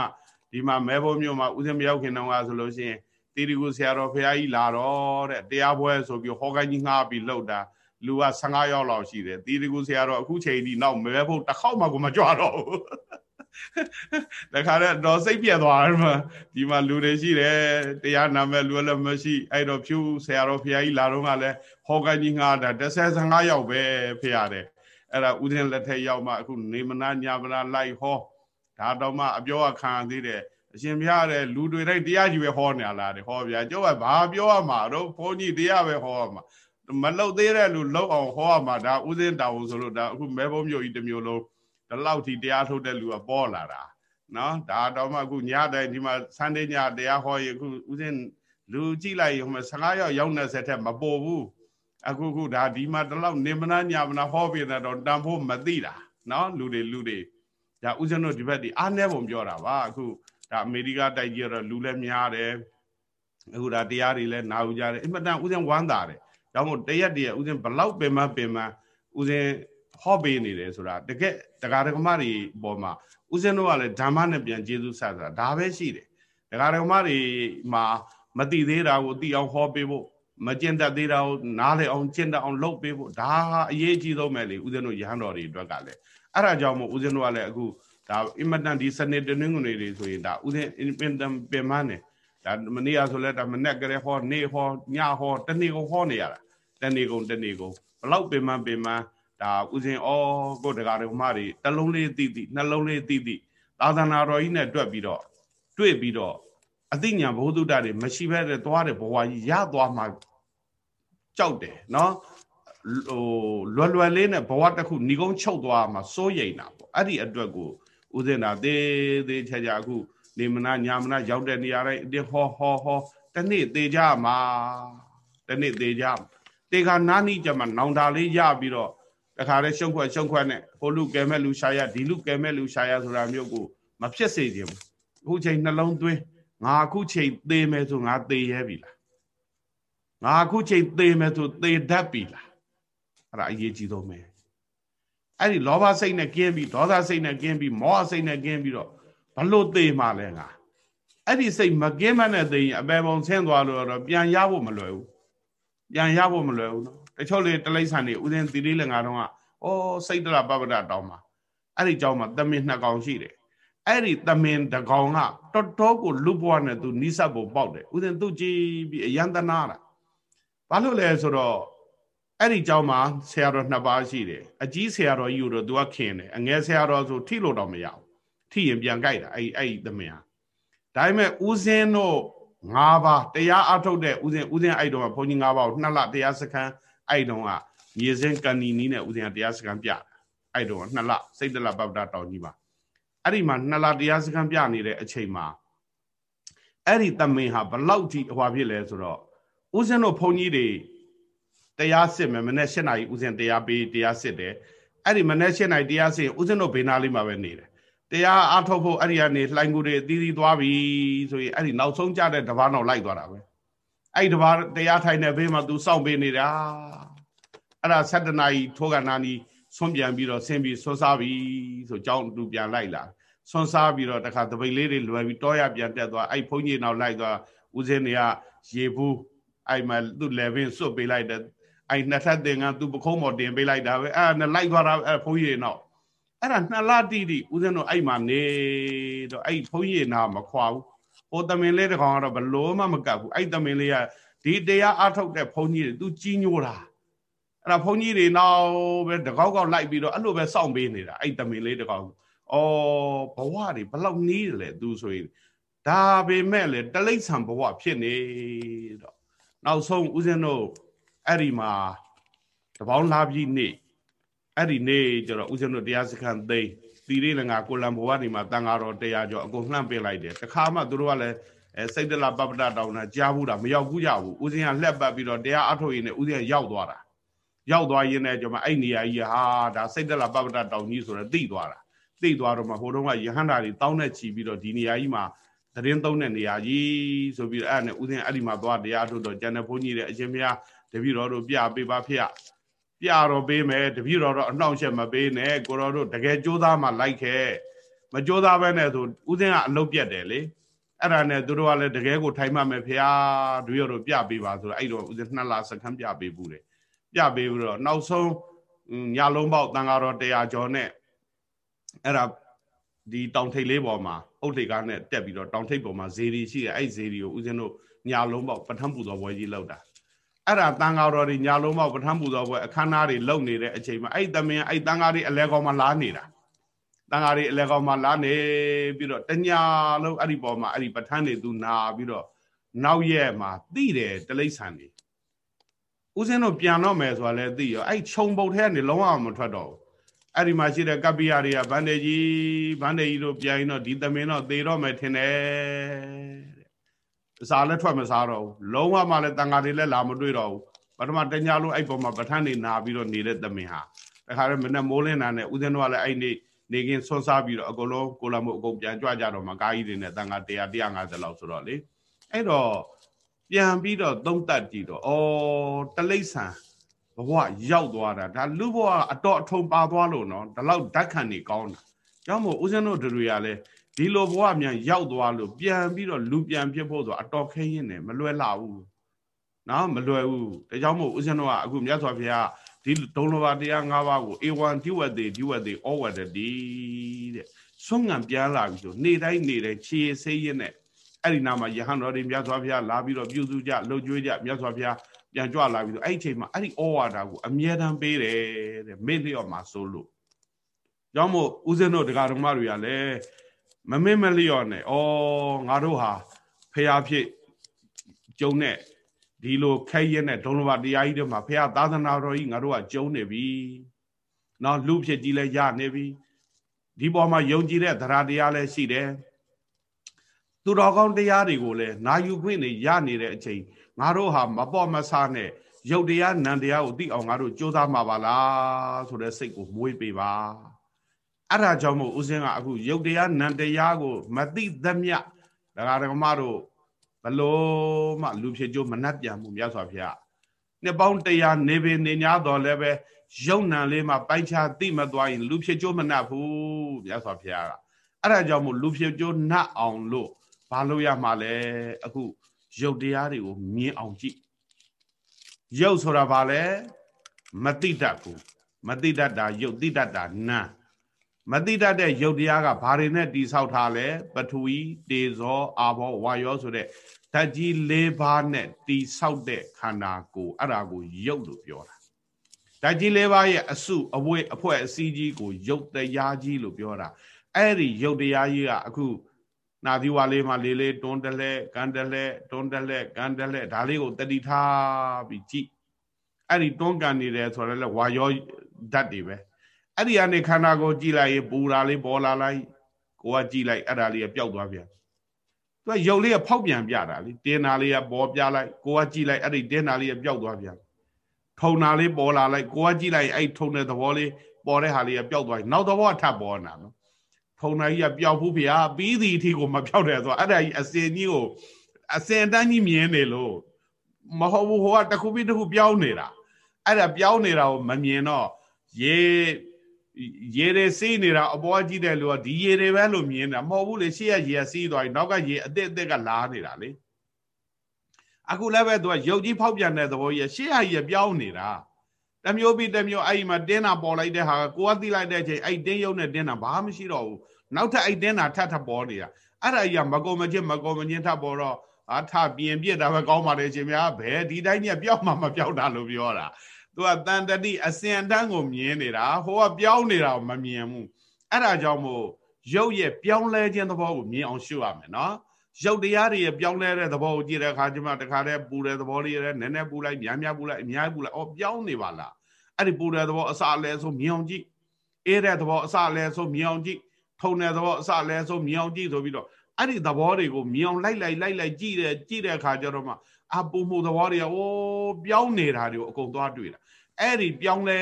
ဒီမှာမဲဘုံမြို့မှာဦးဇင်းမရောက်ခင်တော့ကဆိုလို့ရှိရင်တီရီကိုဆရာတော်ဖရာကြီးလာတော့တဲ့တရားပွဲဆိုပြီးဟောကိုင်းကြီးငှားပြီးလှုပ်တာလူက15ယောက်လောက်ရှိတယ်တီရီကိုဆရာတော်အခုချိန်ဒီနောက်မဲဖို့တစ်ခေါက်မှကိုမကြွတော့ဘူး တခါတော့စိတ်ပြက်သွားတယ်မှာဒီမှာလူတွေရှိတယ်တရားနာမဲ့လူလည်းမရှိအဲ့တော့ဖြူဆရာတော်ဖရာကြီးလာတော့ကလည်းဟောကိုင်းကြီးငှားတာ15ယောက်ပဲဖရာတယ်အဲ့ဒါဥဒင်းလက်ထက်ရောက်မှအခုနေမနာညာမနာလိုက်ဟောဒါတော့မှအပြောခံသေးတယ်အရှင်ဘုရားတဲ့လူတွေတိုင်းတရားကြီးပဲဟောနေလားတဲ့ဟောဗျာကျုပ်ကဘာပြောရမှာတော့ဘုန်းကြီးတရားပဲဟောရမှာမလုတ်သေးတဲ့လူလုတ်အောင်ဟောရမှာဒါဥစဉ်တောင်ဆိုလို့ဒါအခုမဲဘုံမျိုးကြီးတစ်မျိုးလုံး ဒီလောက်ထိတရားထုတ်တဲ့လူကပေါ်လာတာနော်ဒါတော့မှအခုညတိုင်းဒီမှာဆန်းတဲ့ညတရားဟောရင်အခုဥစဉ်လူကြည့်လိုက်ဟိုမှာ15ရောက်ရောက်နေဆက်ထက်မပေါ်ဘူးအခုခုဒါဒီမှာဒီလောက်နေမနာညမနာဟောပြနေတော့တန်ဖို့မသိတာနော်လူတွေလူတွေဒါဥစဉ်တို့ဒီဘက်ဒီအားနေပုံပြောတာပါအခုဒါအမေရိကတိုက်ကြီးတော့လူလည်းများတယ်အခုဒါတရားတွေလည်းနာယူကြတယ်အင်မတန်ဥစဉ်ဝမ်းသာတယ်ဒါမှမဟုတ်တရက်တရက်ဥစဉ်ဘလောက်ပင်မပင်မဥစဉ် ဟောပေးနေတယ်ဆိုတာတကယ်တရားဓမ္မတွေပေါ်မှာဥစဉ်တို့ကလည်းဓမ္မနဲ့ပြန်ကျေးဇူးဆက်တာဒါပဲရှိတယ်တရားဓမ္မတွေမှာမသိသေးတာကိုသိအောင်ဟောပေးဖို့မကျင့်တတ်သေးတာကိုနားလည်အောင်ကျင့်တတ်အောင်လုပ်ပေးဖို့ဒါဟာအရေးကြီးဆုံးပဲလေဦးဇင်းတို့ရဟန်းတော်တွေအတွက်ကလည်းအဲ့ဒါကြောင့်မို့ဦးဇင်းတို့ကလည်းအခုဒါအင်မတန်ဒီစနေတနင်္ဂနွေတွေဆိုရင်ဒါဥစဉ်ပင်တံပင်မနဲ့ဒါမနေ့ကဆိုလဲဒါမနဲ့ကလေးဟောနေ့ဟောညဟောတနေ့ကုန်ဟောနေရတာတနေ့ကုန်တနေ့ကုန်ဘလောက်ပင်မပင်မ ဒါဥစဉ်ဩကိုတကားတော်မတွေတလုံးလေးသိသိနှလုံးလေးသိသိသာသနာတော်ကြီးနဲ့တွက်ပြီးတော့တွေ့ပြီးတော့အသိဉာဏ်ဘုဒ္ဓတာတွေမရှိဘဲတဲ့သွားတဲ့ဘဝကြီးရသွားမှကြောက်တယ်နော်ဟိုလွယ်လွယ်လေးနဲ့ဘဝတစ်ခုဏီကုန်းချုပ်သွားမှစိုးရိမ်တာပေါ့အဲ့ဒီအတွက်ကိုဥစဉ်တာသေးသေးချာချာအခုနေမနာညာမနာရောက်တဲ့နေရာတိုင်းအတင်းဟောဟောဟောတနေ့သေးကြမှာတနေ့သေးကြတေခါနာနီကြမှာနောင်တာလေးရပြီးတော့ တခါလေရှုံခွက်ရှုံခွက်နဲ့ဟိုလူကဲမဲ့လူရှာရဒီလူကဲမဲ့လူရှာရဆိုတာမျိုးကိုမဖြစ်စေခြင်းဘူးအခုချိန်နှလုံးသွင်းငါအခုချိန်သေးမယ်ဆိုငါသေရဲပြီလားငါအခုချိန်သေမယ်ဆိုသေတတ်ပြီလားအဲ့ဒါအရေးကြီးဆုံးပဲအဲ့ဒီလောဘစိတ်နဲ့ကင်းပြီးဒေါသစိတ်နဲ့ကင်းပြီးမောဟစိတ်နဲ့ကင်းပြီးတော့ဘလို့သေမှလဲငါအဲ့ဒီစိတ်မကင်းမနဲ့သိရင်အပေပုံဆင်းသွားလို့တော့ပြန်ရဖို့မလွယ်ဘူးပြန်ရဖို့မလွယ်ဘူးနော် တချို့လေတလိဆန်တွေဥစဉ်သီရိလင်္ကာတော့ကဩစိတ်တရပပဒတောင်းမှာအဲ့ဒီကြောင်းမှာသမင်နှစ်ကောင်ရှိတယ်အဲ့ဒီသမင်တကောင်ကတော်တော်ကိုလူဘွားနဲ့သူနိစ္စဘုံပေါက်တယ်ဥစဉ်သူကြည်ပြီးအယံတနာတာဘာလို့လဲဆိုတော့အဲ့ဒီကြောင်းမှာဆရာတော်နှစ်ပါးရှိတယ်အကြီးဆရာတော်ကြီးတို့သူကခင်တယ်အငယ်ဆရာတော်ဆိုထိလို့တော့မရဘူးထိရင်ပြန်ကြိုက်တာအဲ့အဲ့သမင်ဟာဒါပေမဲ့ဥစဉ်တို့၅ပါးတရားအထုတ်တဲ့ဥစဉ်ဥစဉ်အဲ့တော့ဘုန်းကြီး၅ပါးကိုနှစ်လတရားစခန်း အဲ့တုန်းကမြေစင်းကန်နီနီးနဲ့ဦးစင်းကတရားစခန်းပြတာအဲ့တုန်းကနှစ်လစိတ်တလပပ္ပဒတောင်ကြီးပါအဲ့ဒီမှာနှစ်လတရားစခန်းပြနေတဲ့အချိန်မှာအဲ့ဒီသမင်ဟာဘလောက်ထိဟွာဖြစ်လဲဆိုတော့ဦးစင်းတို့ဘုန်းကြီးတွေတရားစစ်မယ်မနေ့၈နာရီဦးဇင်တရားပေးတရားစစ်တယ်အဲ့ဒီမနေ့၈နာရီတရားစစ်ဦးဇင်တို့ဘေးနာလေးမှာပဲနေတယ်တရားအားထုတ်ဖို့အဲ့ဒီကနေလှိုင်းကူတွေအသီးသီးသွားပြီဆိုရင်အဲ့ဒီနောက်ဆုံးကြတဲ့တပားနောက်လိုက်သွားတာပဲ အဲ့ဒီတပားတရားထိုင်တဲ့ဘေးမှာ तू စောင့်ပေးနေတာအဲ့ဒါ7နာရီထိုးကနာနီဆွန့်ပြန်ပြီးတော့ဆင်းပြီးဆွစားပြီဆိုကြောင်းသူပြန်လိုက်လာဆွန်စားပြီးတော့တခါတပိတ်လေးတွေလွယ်ပြီးတောရပြန်တက်သွားအဲ့ဘုန်းကြီးနောက်လိုက်သွားဦးစင်းတွေကရေဘူးအဲ့မှာသူ့ level စွတ်ပေးလိုက်တယ်အဲ့နှစ်ထပ်သင်္ကန်းသူပခုံးပေါ်တင်ပေးလိုက်တာပဲအဲ့နဲ့လိုက်သွားတာအဲ့ဘုန်းကြီးတွေတော့အဲ့ဒါနှစ်လတိတိဦးဇင်းတို့အဲ့မှာနေတော့အဲ့ဘုန်းကြီးနာမခွာဘူး ဟိုတမင်လေးတကောင်ကတော့ဘလို့မှမကတ်ဘူးအဲ့တမင်လေးကဒီတရားအထုတ်တဲ့ဘုန်းကြီးတွေသူကြီးညိုတာအဲ့ဒါဘုန်းကြီးတွေနောက်ပဲတကောက်ကောက်လိုက်ပြီးတော့အဲ့လိုပဲစောင့်ပေးနေတာအဲ့တမင်လေးတကောက်ဩဘဝတွေဘလောက်နီးတယ်လဲသူဆိုရင်ဒါပေမဲ့လေတလိษံဘဝဖြစ်နေတော့နောက်ဆုံးဦးဇင်းတို့အဲ့ဒီမှာတပေါင်းလာပြီးနေ့အဲ့ဒီနေ့ကျတော့ဦးဇင်းတို့တရားစခန်းသိ သီရိလင်္ကာကိုလံဘဝဒီမှာတန်ဃာတော်တရားကျော်အကုန်လှမ်းပေးလိုက်တယ်တခါမှသူတို့ကလည်းအဲစိတ်တလပပ္ပတတောင်းတာကြားဘူးတာမရောက်ဘူးကြဘူးဦးဇင်းကလှက်ပတ်ပြီးတော့တရားအထုတ်ရင်းနဲ့ဦးဇင်းကရောက်သွားတာရောက်သွားရင်းနဲ့ကျွန်မအဲ့နေရာကြီးဟာဒါစိတ်တလပပ္ပတတောင်းကြီးဆိုတော့သိသွားတာသိသွားတော့မှဟိုတုန်းကယဟန္တာတွေတောင်းနဲ့ချီပြီးတော့ဒီနေရာကြီးမှာသတင်းသုံးတဲ့နေရာကြီးဆိုပြီးအဲ့နဲ့ဦးဇင်းအဲ့ဒီမှာသွားတရားထုတ်တော့ကျန်တဲ့ဘုန်းကြီးတွေအရှင်ဘုရားတပည့်တော်တို့ပြပေးပါဖေ ပြတော့ပေးမယ်တပည့်တော်တော့အနှောင့်အယှက်မပေးနဲ့ကိုတော်တို့တကယ်ကြိုးစားမှလိုက်ခဲ့မကြိုးစားဘဲနဲ့ဆိုဦးဇင်းကအလုပ်ပြတ်တယ်လေအဲ့ဒါနဲ့သူတို့ကလည်းတကယ်ကိုထိုင်မှမယ်ဖေတပည့်တော်ပြပေးပါဆိုတော့အဲ့တော့ဦးဇင်းနှစ်လစခန်းပြပေးဘူးတယ်ပြပေးပြီးတော့နောက်ဆုံးညလုံးပေါက်တန်ဃာတော်တရားကျော်နဲ့အဲ့ဒါဒီတောင်ထိပ်လေးပေါ်မှာအုတ်ထိပ်ကားနဲ့တက်ပြီးတော့တောင်ထိပ်ပေါ်မှာဇေဒီရှိတယ်အဲ့ဇေဒီကိုဦးဇင်းတို့ညာလုံးပေါက်ပထမပူဇော်ပွဲကြီးလောက်တာ အဲ့ဒါတန်ဃာတော်တွေညာလုံးပေါက်ပထမပူဇော်ပွဲအခမ်းအနားတွေလုပ်နေတဲ့အချိန်မှာအဲ့သမင်အဲ့တန်ဃာတွေအလဲကောင်မှာလာနေတာတန်ဃာတွေအလဲကောင်မှာလာနေပြီးတော့တညာလုံးအဲ့ဒီပေါ်မှာအဲ့ဒီပဋ္ဌာန်းတွေသူနာပြီးတော့နောက်ရက်မှာသိတယ်တလိ္ဆန်တွေဦးဇင်းတို့ပြန်တော့မယ်ဆိုတာလည်းသိရောအဲ့ခြုံပုတ်ထဲကနေလုံးဝမထွက်တော့ဘူးအဲ့ဒီမှာရှိတဲ့ကပ္ပိယတွေကဗန္ဒေကြီးဗန္ဒေကြီးတို့ပြိုင်တော့ဒီသမင်းတော့သေတော့မယ်ထင်တယ် တဲ့စားလည်းထွက်မစားတော့ဘူးလုံးဝမှလည်းတန်ဃာတွေလည်းလာမတွေ့တော့ဘူးပထမတညာလုံးအဲ့ပေါ်မှာပဋ္ဌာန်းနေနာပြီးတော့နေတဲ့သမင်းဟာတခါလည်းမနဲ့မိုးလင်းတာနဲ့ဦးဇင်းတို့ကလည်းအဲ့နေ့နေကင်းဆွန်းစားပြီးတော့အကုန်လုံးကိုလာမှုအကုန်ပြန်ကြွကြတော့မှကားကြီးတွေနဲ့တန်ဃာ100 150လောက်ဆိုတော့လေအဲ့တော့ပြန်ပြီးတော့သုံးတတ်ကြည့်တော့ဩတလိษံဘဝရောက်သွားတာဒါလူဘဝအတော်အထုံပါသွားလို့နော်ဒီလောက်ဓာတ်ခံနေကောင်းတာကြောင့်မို့ဦးဇင်းတို့တွေကလည်း ဒီလိုဘဝမြန်ရောက်သွားလို့ပြန်ပြီးတော့လူပြန်ဖြစ်ဖို့ဆိုအတော်ခဲရင်တယ်မလွယ်လာဘူးနော်မလွယ်ဘူးဒါကြောင့်မို့ဦးဇင်းတို့ကအခုမြတ်စွာဘုရားဒီဒုံလဘာတရား၅ပါးကိုအေဝံဒီဝတ်သေးဒီဝတ်သေးဩဝတ္တတိတဲ့ဆွမ်းငံပြန်လာပြီဆိုနေတိုင်းနေတိုင်းခြေဆေးရင်နဲ့အဲ့ဒီနာမှာယဟန်တော်တွေမြတ်စွာဘုရားလာပြီးတော့ပြုစုကြလှုပ်ကြွေးကြမြတ်စွာဘုရားပြန်ကြွလာပြီးတော့အဲ့ဒီအချိန်မှာအဲ့ဒီဩဝါဒကိုအမြဲတမ်းပေးတယ်တဲ့မေ့လျော့မှာဆိုလို့ကြောင့်မို့ဦးဇင်းတို့တရားဓမ္မတွေကလည်း မမေ့မလျော့နဲ့ဩငါတို့ဟာဖះဖြစ်ကျုံနဲ့ဒီလိုခိုက်ရက်နဲ့ဒုံလဘတရားကြီးတွေမှာဖះသာသနာတော်ကြီးငါတို့ကကျုံနေပြီနော်လူဖြစ်ကြီးလဲရနေပြီဒီပေါ်မှာယုံကြည်တဲ့သရတရားလည်းရှိတယ်သူတော်ကောင်းတရားတွေကိုလည်းနာယူခွင့်နေရနေတဲ့အချိန်ငါတို့ဟာမပေါ့မဆနဲ့ရုပ်တရားနံတရားကိုသိအောင်ငါတို့ကြိုးစားမှာပါလားဆိုတဲ့စိတ်ကိုမွေးပေးပါ အဲ့ဒါကြောင့်မို့ဦးဇင်းကအခုရုပ်တရားနံတရားကိုမသိသမျှဒကာဒကမတို့ဘလို့မှလူဖြစ်ကြိုးမနှက်ပြန်မှုမြတ်စွာဘုရားနှစ်ပေါင်းတရားနေပင်နေ냐တော်လည်းပဲယုံနံလေးမှာပိုင်းခြားသိမသွားရင်လူဖြစ်ကြိုးမနှက်ဘူးမြတ်စွာဘုရားကအဲ့ဒါကြောင့်မို့လူဖြစ်ကြိုးနှက်အောင်လို့ဘာလို့ရမှာလဲအခုရုပ်တရားတွေကိုမြင်အောင်ကြည့်ရုပ်ဆိုတာဘာလဲမတိတတ်ဘူးမတိတတ်တာရုပ်တိတတ်တာနာ မတိတတ်တဲ့ရုပ်တရားကဘာတွေနဲ့တိဆောက်ထားလဲပထဝီတေဇောအာဘောဝါယောဆိုတဲ့ဓာတ်ကြီး၄ပါးနဲ့တိဆောက်တဲ့ခန္ဓာကိုအဲ့ဒါကိုရုပ်လို့ပြောတာဓာတ်ကြီး၄ပါးရဲ့အစုအဝေးအဖွဲ့အစည်းကြီးကိုရုပ်တရားကြီးလို့ပြောတာအဲ့ဒီရုပ်တရားကြီးကအခုနာသီဝါလေးမှာလေးလေးတွန်းတလဲကန်တလဲတွန်းတလဲကန်တလဲဒါလေးကိုတတိထားပြီးကြည့်အဲ့ဒီတွန်းကန်နေတယ်ဆိုတော့လေဝါရောဓာတ်တွေပဲ အဲ့ဒီကနေခန္ဓာကိုကြည့်လိုက်ရင်ပူတာလေးပေါ်လာလိုက်ကိုကကြည့်လိုက်အဲ့ဒါလေးကပျောက်သွားပြန်သူကရုပ်လေးကဖောက်ပြန်ပြတာလေတင်းနာလေးကပေါ်ပြလိုက်ကိုကကြည့်လိုက်အဲ့ဒီတင်းနာလေးကပျောက်သွားပြန်ထုံနာလေးပေါ်လာလိုက်ကိုကကြည့်လိုက်အဲ့ထုံတဲ့သဘောလေးပေါ်တဲ့ဟာလေးကပျောက်သွားပြီနောက်သဘောကထပ်ပေါ်နေတာနော်ဖုံနာကြီးကပျောက်ဘူးဗျာပြီးသည်အထိကိုမပျောက်တယ်ဆိုတော့အဲ့ဒါကြီးအစင်ကြီးကိုအစင်တန်းကြီးမြင်နေလို့မဟုတ်ဘူးဟိုကတခုပြီးတခုပြောင်းနေတာအဲ့ဒါပြောင်းနေတာကိုမမြင်တော့ရေ ရေတွေစီးနေတာအပေါ်ကြည့်တဲ့လူကဒီရေတွေပဲလို့မြင်တာမဟုတ်ဘူးလေရှေ့ကရေကစီးသွားပြီနောက်ကရေအစ်စ်အစ်စ်ကလာနေတာလေအခုလည်းပဲသူကရုပ်ကြီးဖောက်ပြန်တဲ့သဘောကြီးရှေ့ဟာကြီးပြောင်းနေတာတမျိုးပြီးတမျိုးအဲ့ဒီမှာတင်းတာပေါ်လိုက်တဲ့ဟာကိုကသိလိုက်တဲ့အချိန်အဲ့တင်းရုပ်နဲ့တင်းတာဘာမှမရှိတော့ဘူးနောက်ထပ်အဲ့တင်းတာထပ်ထပ်ပေါ်နေတာအဲ့ဒါကြီးကမကုံမချင်းမကုံမချင်းထပ်ပေါ်တော့အာထပြင်ပြစ်တာပဲကောင်းပါလေရှင်များဘယ်ဒီတိုင်းကြီးပြောက်မှမပြောက်တာလို့ပြောတာ သူကတန်တတိအစဉ်တန်းကိုမြင်နေတာဟိုကပြောင်းနေတာကိုမမြင်ဘူးအဲ့ဒါကြောင့်မို့ရုပ်ရဲ့ပြောင်းလဲခြင်းသဘောကိုမြင်အောင်ရှုရမယ်နော်ရုပ်တရားတွေရဲ့ပြောင်းလဲတဲ့သဘောကိုကြည့်တဲ့အခါကျမှတခါတည်းပူတဲ့သဘောလေးရဲ့နည်းနည်းပူလိုက်များများပူလိုက်အများကြီးပူလိုက်အော်ပြောင်းနေပါလားအဲ့ဒီပူတဲ့သဘောအစအလဲဆိုမြင်အောင်ကြည့်အေးတဲ့သဘောအစအလဲဆိုမြင်အောင်ကြည့်ထုံတဲ့သဘောအစအလဲဆိုမြင်အောင်ကြည့်ဆိုပြီးတော့အဲ့ဒီသဘောတွေကိုမြင်အောင်လိုက်လိုက်လိုက်လိုက်ကြည့်တဲ့ကြည့်တဲ့အခါကျတော့မှအပူမှုသဘောတွေကအိုးပြောင်းနေတာတွေကိုအကုန်သွားတွေ့တာ အဲ့ဒီပြောင်းလဲ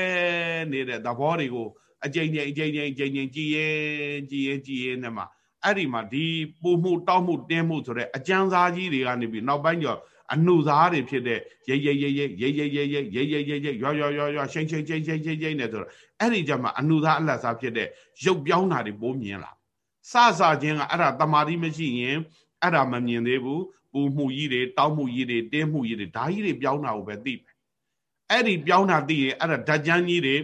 နေတဲ့သဘောတွေကိုအကြိမ်ကြိမ်အကြိမ်ကြိမ်အကြိမ်ကြိမ်ကြည်ရင်ကြည်ရင်ကြည်ရင်နဲ့မှာအဲ့ဒီမှာဒီပူမှုတောက်မှုတင်းမှုဆိုတဲ့အကျန်းစားကြီးတွေကနေပြီးနောက်ပိုင်းကျတော့အနှုစားတွေဖြစ်တဲ့ရိတ်ရိတ်ရိတ်ရိတ်ရိတ်ရိတ်ရိတ်ရိတ်ရိတ်ရိတ်ရိတ်ရိတ်ရွရွရွရွရှိန်ရှိန်ရှိန်ရှိန်ရှိန်ရှိန်နဲ့ဆိုတော့အဲ့ဒီကြမှာအနှုစားအလတ်စားဖြစ်တဲ့ရုပ်ပြောင်းတာတွေပိုးမြင်လာစစချင်းကအဲ့ဒါတမာတိမရှိရင်အဲ့ဒါမမြင်သေးဘူးပူမှုကြီးတွေတောက်မှုကြီးတွေတင်းမှုကြီးတွေဓာကြီးတွေပြောင်းတာကိုပဲသိမယ် အဲ့ဒီပြောင်းတာသိရင်အဲ့ဒါဓာကြမ်းကြီးတွေ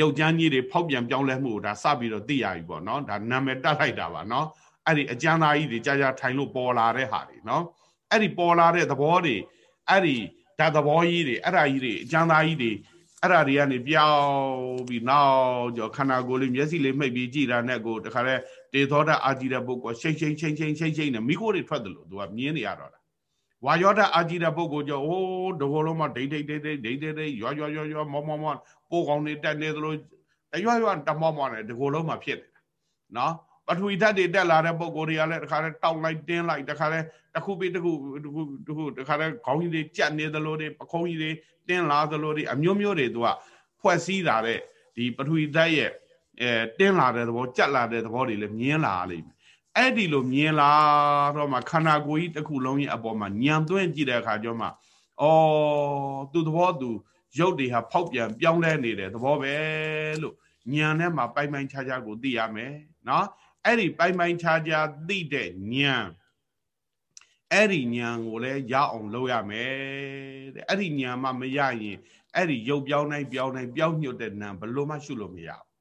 ရုပ်ကြမ်းကြီးတွေဖောက်ပြန်ပြောင်းလဲမှုကိုဒါစပြီးတော့သိရပြီပေါ့နော်ဒါနာမည်တက်လိုက်တာပါနော်အဲ့ဒီအကျမ်းသားကြီးတွေကြာကြာထိုင်လို့ပေါ်လာတဲ့ဟာတွေနော်အဲ့ဒီပေါ်လာတဲ့သဘောတွေအဲ့ဒီဓာတ်သဘောကြီးတွေအဲ့ဒါကြီးတွေအကျမ်းသားကြီးတွေအဲ့ဒါတွေကနေပြောင်းပြီးနောက်ကျော်ခန္ဓာကိုယ်လေးမျက်စိလေးမှိတ်ပြီးကြည်တာနဲ့ကိုတခါလဲတေသောတာအာကြည့်တဲ့ပုဂ္ဂိုလ်ရှိန်ရှိန်ရှိန်ရှိန်ရှိန်ရှိန်နဲ့မိခိုးတွေထွက်တယ်လို့သူကမြင်နေရတော့တာ ဝါယောဓာအာကြည့်တဲ့ပုဂ္ဂိုလ်ကျော်ဟိုးတကောလုံးမှာဒိတ်ဒိတ်ဒိတ်ဒိတ်ဒိတ်ဒိတ်ဒိတ်ရွာရွာရွာရွာမောမောမောပိုးကောင်းနေတက်နေသလိုတရွာရွာတမောမောနဲ့တကောလုံးမှာဖြစ်နေတာနော်ပထဝီဓာတ်တွေတက်လာတဲ့ပုံကိုယ်တွေကလည်းတခါလဲတောက်လိုက်တင်းလိုက်တခါလဲတစ်ခုပြီးတစ်ခုတစ်ခုတစ်ခုတခါလဲခေါင်းကြီးတွေကြက်နေသလိုတွေပခုံးကြီးတွေတင်းလာသလိုတွေအမျိုးမျိုးတွေသူကဖွဲ့စည်းလာတဲ့ဒီပထဝီဓာတ်ရဲ့အဲတင်းလာတဲ့သဘောကြက်လာတဲ့သဘောတွေလည်းမြင်လာလိမ့်မယ် အဲ့ဒီလိုမြင်လာတော့မှခန္ဓာကိုယ်ကြီးတစ်ခုလုံးရဲ့အပေါ်မှာညံသွင်းကြည့်တဲ့အခါကျမှအော်သူသဘောသူရုပ်တွေဟာဖောက်ပြန်ပြောင်းလဲနေတဲ့သဘောပဲလို့ညံထဲမှာပိုင်ပိုင်ခြားခြားကိုသိရမယ်နော်အဲ့ဒီပိုင်ပိုင်ခြားခြားသိတဲ့ဉာဏ်အဲ့ဒီဉာဏ်ကိုလည်းရအောင်လုပ်ရမယ်တဲ့အဲ့ဒီဉာဏ်မှမရရင်အဲ့ဒီရုပ်ပြောင်းတိုင်းပြောင်းတိုင်းပြောင်းညွတ်တဲ့နာဘလို့မှရှုလို့မရဘူး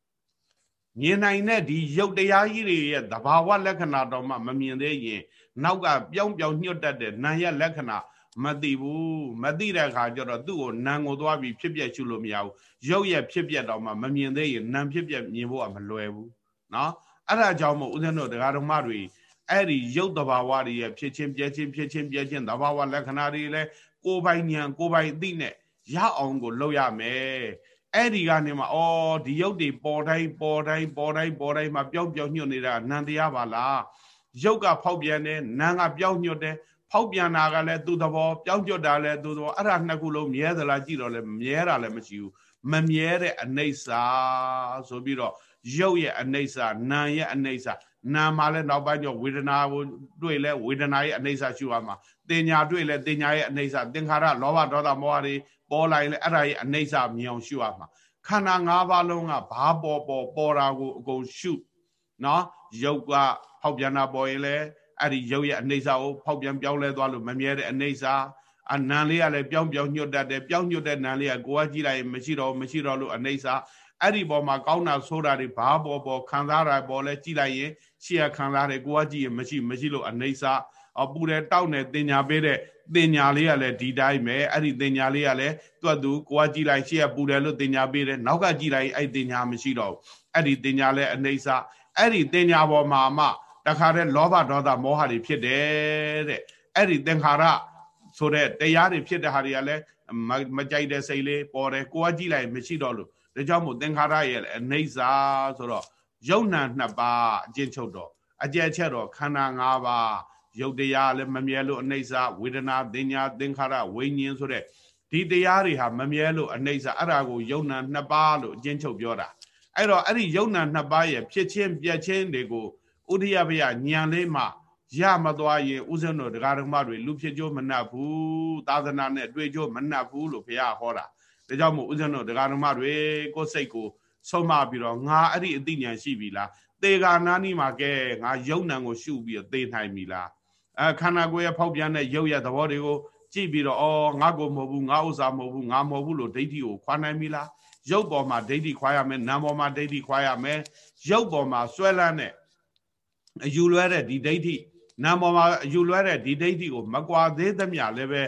မြင်နိုင်တဲ့ဒီရုပ်တရားကြီးတွေရဲ့သဘာဝလက္ခဏာတော့မှမမြင်သေးရင်နောက်ကပြောင်းပြောင်းညွတ်တတ်တဲ့နာရဲ့လက္ခဏာမသိဘူးမသိတဲ့အခါကျတော့သူ့ကိုနာကိုသွားပြီးဖြစ်ပြရှုလို့မရဘူးရုပ်ရဲ့ဖြစ်ပြတော့မှမမြင်သေးရင်နာဖြစ်ပြမြင်ဖို့ကမလွယ်ဘူးเนาะအဲ့ဒါကြောင့်မို့ဦးဇင်းတို့တရားတော်မတွေအဲ့ဒီရုပ်တဘာဝတွေရဲ့ဖြစ်ချင်းပြဲချင်းဖြစ်ချင်းပြဲချင်းတဘာဝလက္ခဏာတွေလည်းကိုယ်ပိုင်ဉာဏ်ကိုယ်ပိုင်သိနဲ့ရအောင်ကိုလုပ်ရမယ် အဲ့ဒီကနေမှအော်ဒီရုပ်တွေပေါ်တိုင်းပေါ်တိုင်းပေါ်တိုင်းပေါ်တိုင်းမှာပြောင်းပြောင်းညွတ်နေတာနန္တရားပါလားရုပ်ကဖောက်ပြန်တယ်နာမ်ကပြောင်းညွတ်တယ်ဖောက်ပြန်တာကလည်းသူ့သဘောပြောင်းညွတ်တာလည်းသူ့သဘောအဲ့ဒါနှစ်ခုလုံးမြဲသလားကြည့်တော့လည်းမြဲတာလည်းမရှိဘူးမမြဲတဲ့အနိစ္စဆိုပြီးတော့ရုပ်ရဲ့အနိစ္စနာမ်ရဲ့အနိစ္စနာမ်မှာလည်းနောက်ပိုင်းကျဝေဒနာကိုတွေ့လဲဝေဒနာရဲ့အနိစ္စရှုရမှာတင်ညာတွေ့လဲတင်ညာရဲ့အနိစ္စသင်္ခါရလောဘဒေါသမောဟတွေ ပေါ်လာရင်လည်းအဲ့ဒါရဲ့အနိစ္စမြင်အောင်ရှုရမှာခန္ဓာ၅ပါးလုံးကဘာပေါ်ပေါ်ပေါ်တာကိုအကုန်ရှုနော်ရုပ်ကဖောက်ပြန်တာပေါ်ရင်လည်းအဲ့ဒီရုပ်ရဲ့အနိစ္စကိုဖောက်ပြန်ပြောင်းလဲသွားလို့မမြဲတဲ့အနိစ္စအနံလေးကလည်းပြောင်းပြောင်းညွတ်တတ်တယ်ပြောင်းညွတ်တဲ့နံလေးကကိုယ်ကကြည့်လိုက်ရင်မရှိတော့မရှိတော့လို့အနိစ္စအဲ့ဒီပေါ်မှာကောင်းတာဆိုးတာတွေဘာပေါ်ပေါ်ခံစားတာပေါ်လဲကြည့်လိုက်ရင်ရှေ့ကခံစားတယ်ကိုကကြည့်ရင်မရှိမရှိလို့အနေစာ အပူတယ်တောက်နေတင်ညာပေးတဲ့တင်ညာလေးကလည်းဒီတိုင်းပဲအဲ့ဒီတင်ညာလေးကလည်းသူ့သူကိုကကြည့်လိုက်ရှေ့ကပူတယ်လို့တင်ညာပေးတယ်နောက်ကကြည့်လိုက်အဲ့တင်ညာမရှိတော့အဲ့ဒီတင်ညာလည်းအနေစာအဲ့ဒီတင်ညာပေါ်မှာမှတခါတည်းလောဘဒေါသမောဟတွေဖြစ်တယ်တဲ့အဲ့ဒီသင်္ခါရဆိုတဲ့တရားတွေဖြစ်တဲ့ဟာတွေကလည်းမကြိုက်တဲ့စိတ်လေးပေါ်တယ်ကိုကကြည့်လိုက်မရှိတော့လို့ဒါကြောင့်မို့သင်္ခါရရဲ့အနေစာဆိုတော့ယုံနာနှစ်ပါးအကျဉ်းချုပ်တော့အကျက်ချက်တော့ခန္ဓာ၅ပါး ယုတ်တရားလည်းမမြဲလို့အနေစာဝေဒနာသင်ညာသင်္ခါရဝိညာဉ်ဆိုတဲ့ဒီတရားတွေဟာမမြဲလို့အနေစာအဲ့ဒါကိုယုံနာနှစ်ပါးလို့အကျဉ်းချုပ်ပြောတာအဲ့တော့အဲ့ဒီယုံနာနှစ်ပါးရဲ့ဖြစ်ချင်းပြက်ချင်းတွေကိုဥဒိယဘယညံလေးမှရမသွားရင်ဥစဉ်တို့တရားဓမ္မတွေလူဖြစ်ကြမနှက်ဘူးသာသနာနဲ့တွေ့ကြမနှက်ဘူးလို့ဘုရားဟောတာဒါကြောင့်မို့ဦးဇင်းတို့ဒကာဓမ္မတွေကိုယ်စိတ်ကိုဆုံးမပြီးတော့ငါအဲ့ဒီအသိဉာဏ်ရှိပြီလားသေကာနာနီမှာကဲငါယုံနံကိုရှုပြီးတော့သေနိုင်ပြီလား အဲခန္ဓာကိုယ်ရဲ့ဖောက်ပြန်တဲ့ရုပ်ရသဘောတွေကိုကြည့်ပြီးတော့အော်ငါကိုမဟုတ်ဘူးငါဥစ္စာမဟုတ်ဘူးငါမဟုတ်ဘူးလို့ဒိဋ္ဌိကိုခွာနိုင်ပြီလားရုပ်ပေါ်မှာဒိဋ္ဌိခွာရမယ်နာမ်ပေါ်မှာဒိဋ္ဌိခွာရမယ်ရုပ်ပေါ်မှာဆွဲလန်းတဲ့အယူလွဲတဲ့ဒီဒိဋ္ဌိနာမ်ပေါ်မှာအယူလွဲတဲ့ဒီဒိဋ္ဌိကိုမကွာသေးသမျှလည်းပဲ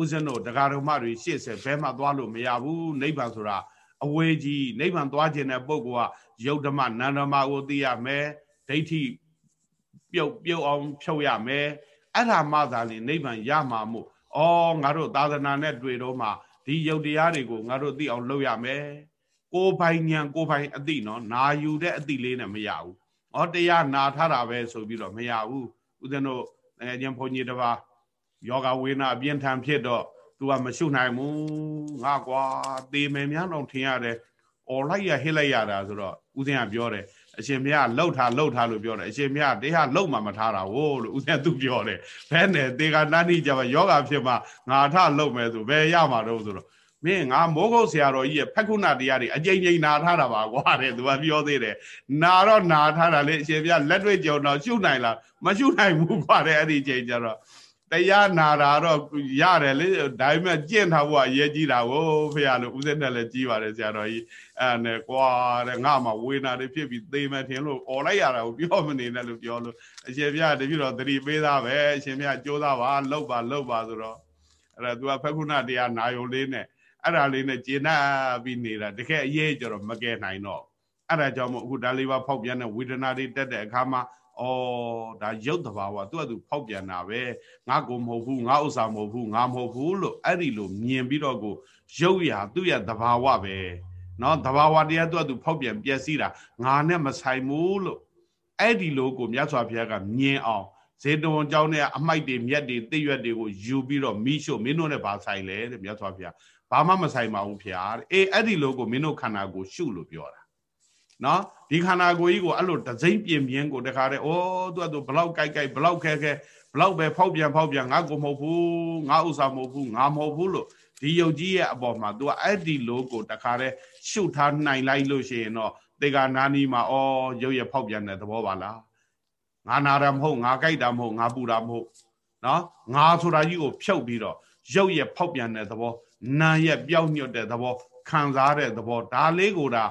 ဦးဇင်းတို့တရားတော်မတွေရှေ့ဆက်ဘဲမှသွားလို့မရဘူးနိဗ္ဗာန်ဆိုတာအဝေးကြီးနိဗ္ဗာန်သွားခြင်းတဲ့ပုဂ္ဂိုလ်ကယုတ်ဓမ္မနန္ဓမ္မကိုသိရမယ်ဒိဋ္ဌိပြုတ်ပြုတ်အောင်ဖြုတ်ရမယ် အဲ့ဒါမှသာလေနိဗ္ဗာန်ရမှာမို့ဩငါတို့သာသနာနဲ့တွေ့တော့မှဒီယုတ်တရားတွေကိုငါတို့သိအောင်လုပ်ရမယ်ကိုယ်ပိုင်ဉာဏ်ကိုယ်ပိုင်အသိနော်နာယူတဲ့အသိလေးနဲ့မရဘူးဩတရားနာထားတာပဲဆိုပြီးတော့မရဘူးဦးဇင်းတို့ငယ်ချင်းဘုန်းကြီးတစ်ပါးယောဂဝေနာအပြင်းထန်ဖြစ်တော့ तू ကမရှုနိုင်ဘူးငါကွာသေမယ်များတော့ထင်ရတယ်អော်လိုက်ရဟစ်လိုက်ရတာဆိုတော့ဦးဇင်းကပြောတယ် အရှင်မြတ်လှုပ်ထားလှုပ်ထားလို့ပြောတယ်အရှင်မြတ်တရားလှုပ်မှမထားတာဟိုလို့ဦးဇင်းသူပြောတယ်ဘဲနဲ့တေကနာနိကြပါယောဂဖြစ်မှငါထလှုပ်မယ်ဆိုဘယ်ရမှာတော့ဆိုတော့မင်းငါမိုးကုတ်ဆရာတော်ကြီးရဲ့ဖက်ခုနာတရားတွေအကြိမ်ကြိမ်နာထားတာပါကွာတဲ့သူကပြောသေးတယ်နာတော့နာထားတာလေအရှင်ပြလက်တွေ့ကြုံတော့ရှုနိုင်လားမရှုနိုင်ဘူးကွာတဲ့အဲ့ဒီချိန်ကျတော့ တရားနာတာတော့ရတယ်လေဒါပေမဲ့ကျင့်ထားဖို့အရေးကြီးတာကိုဖေရလို့ဦးစင်းနဲ့လည်းကြီးပါတယ်ဆရာတော်ကြီးအဲ့နဲ့ကွာတဲ့ငါမှဝေနာတွေဖြစ်ပြီးသေမယ်ထင်လို့អော်လိုက်ရတာကိုပြောမနေနဲ့လို့ပြောလို့အရှင်ပြတပြည့်တော့သတိပေးသားပဲအရှင်ပြကြိုးစားပါလှုပ်ပါလှုပ်ပါဆိုတော့အဲ့ဒါ तू ကဖက်ခုနတရားနာယုံလေးနဲ့အဲ့ဒါလေးနဲ့ကျေနပ်ပြီးနေတာတကယ်အရေးကြတော့မကဲနိုင်တော့အဲ့ဒါကြောင့်မို့အခုဒါလေးပါဖောက်ပြန်တဲ့ဝေဒနာတွေတက်တဲ့အခါမှာ ဩဒါရုပ်တဘာဝသူကသူဖောက်ပြန်တာပဲငါကိုမဟုတ်ဘူးငါဥစ္စာမဟုတ်ဘူးငါမဟုတ်ဘူးလို့အဲ့ဒီလိုမြင်ပြီးတော့ကိုရုပ်ရာသူ့ရဲ့တဘာဝပဲเนาะတဘာဝတရားသူကသူဖောက်ပြန်ပျက်စီးတာငါနဲ့မဆိုင်ဘူးလို့အဲ့ဒီလိုကိုမြတ်စွာဘုရားကမြင်အောင်ဇေတဝန်เจ้าနဲ့အမိုက်တွေမြက်တွေတိရွက်တွေကိုယူပြီးတော့မိရှို့မင်းတို့နဲ့ဘာဆိုင်လဲတဲ့မြတ်စွာဘုရားဘာမှမဆိုင်ပါဘူးဖျားအေးအဲ့ဒီလိုကိုမင်းတို့ခန္ဓာကိုရှုလို့ပြောတာနော် ဒီခန္ဓာကိုယ်ကြီးကိုအဲ့လိုတစိမ့်ပြင်းပြင်းကိုတခါတည်းဩသူကသူဘလောက်ကြိုက်ကြိုက်ဘလောက်ခဲခဲဘလောက်ပဲဖောက်ပြန်ဖောက်ပြန်ငါကိုမဟုတ်ဘူးငါဥစ္စာမဟုတ်ဘူးငါမဟုတ်ဘူးလို့ဒီယုတ်ကြီးရဲ့အပေါ်မှာသူကအဲ့ဒီလိုကိုတခါတည်းရှုထားနိုင်လိုက်လို့ရှိရင်တော့တေကနာနီမှာဩရုပ်ရဖောက်ပြန်တဲ့သဘောပါလားငါနာတာမဟုတ်ငါကြိုက်တာမဟုတ်ငါပူတာမဟုတ်နော်ငါဆိုတာကြီးကိုဖြုတ်ပြီးတော့ရုပ်ရဖောက်ပြန်တဲ့သဘောနာရဲ့ပြောင်းညွတ်တဲ့သဘောခံစားတဲ့သဘောဒါလေးကိုဒါ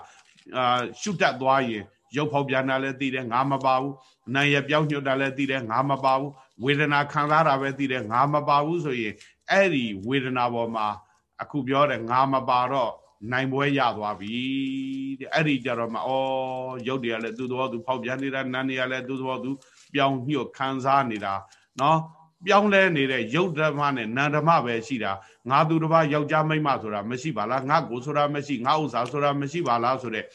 အာရှုတတ်သွားရင်ရုပ်ဖောက်ပြန်တာလည်းသိတယ်ငါမပါဘူးနာရဲ့ပြောင်းညွတ်တာလည်းသိတယ်ငါမပါဘူးဝေဒနာခံစားတာပဲသိတယ်ငါမပါဘူးဆိုရင်အဲ့ဒီဝေဒနာပေါ်မှာ အခုပြောတယ်ငါမပါတော့နိုင်ပွဲရသွားပြီတဲ့အဲ့ဒီကြတော့မှဩရုပ်တွေကလည်းသူ့သဘောသူဖောက်ပြန်နေတာနာနေရလည်းသူ့သဘောသူပြောင်းညွတ်ခံစားနေတာနော်ပြောင်းလဲနေတဲ့ယုတ်ဓမ္မနဲ့နန္ဓမ္မပဲရှိတာ ငါသူတစ်ပါးယောက်ျားမိန်းမဆိုတာမရှိပါလားငါကိုဆိုတာမရှိငါဥစ္စာဆိုတာမရှိပါလားဆိုတဲ့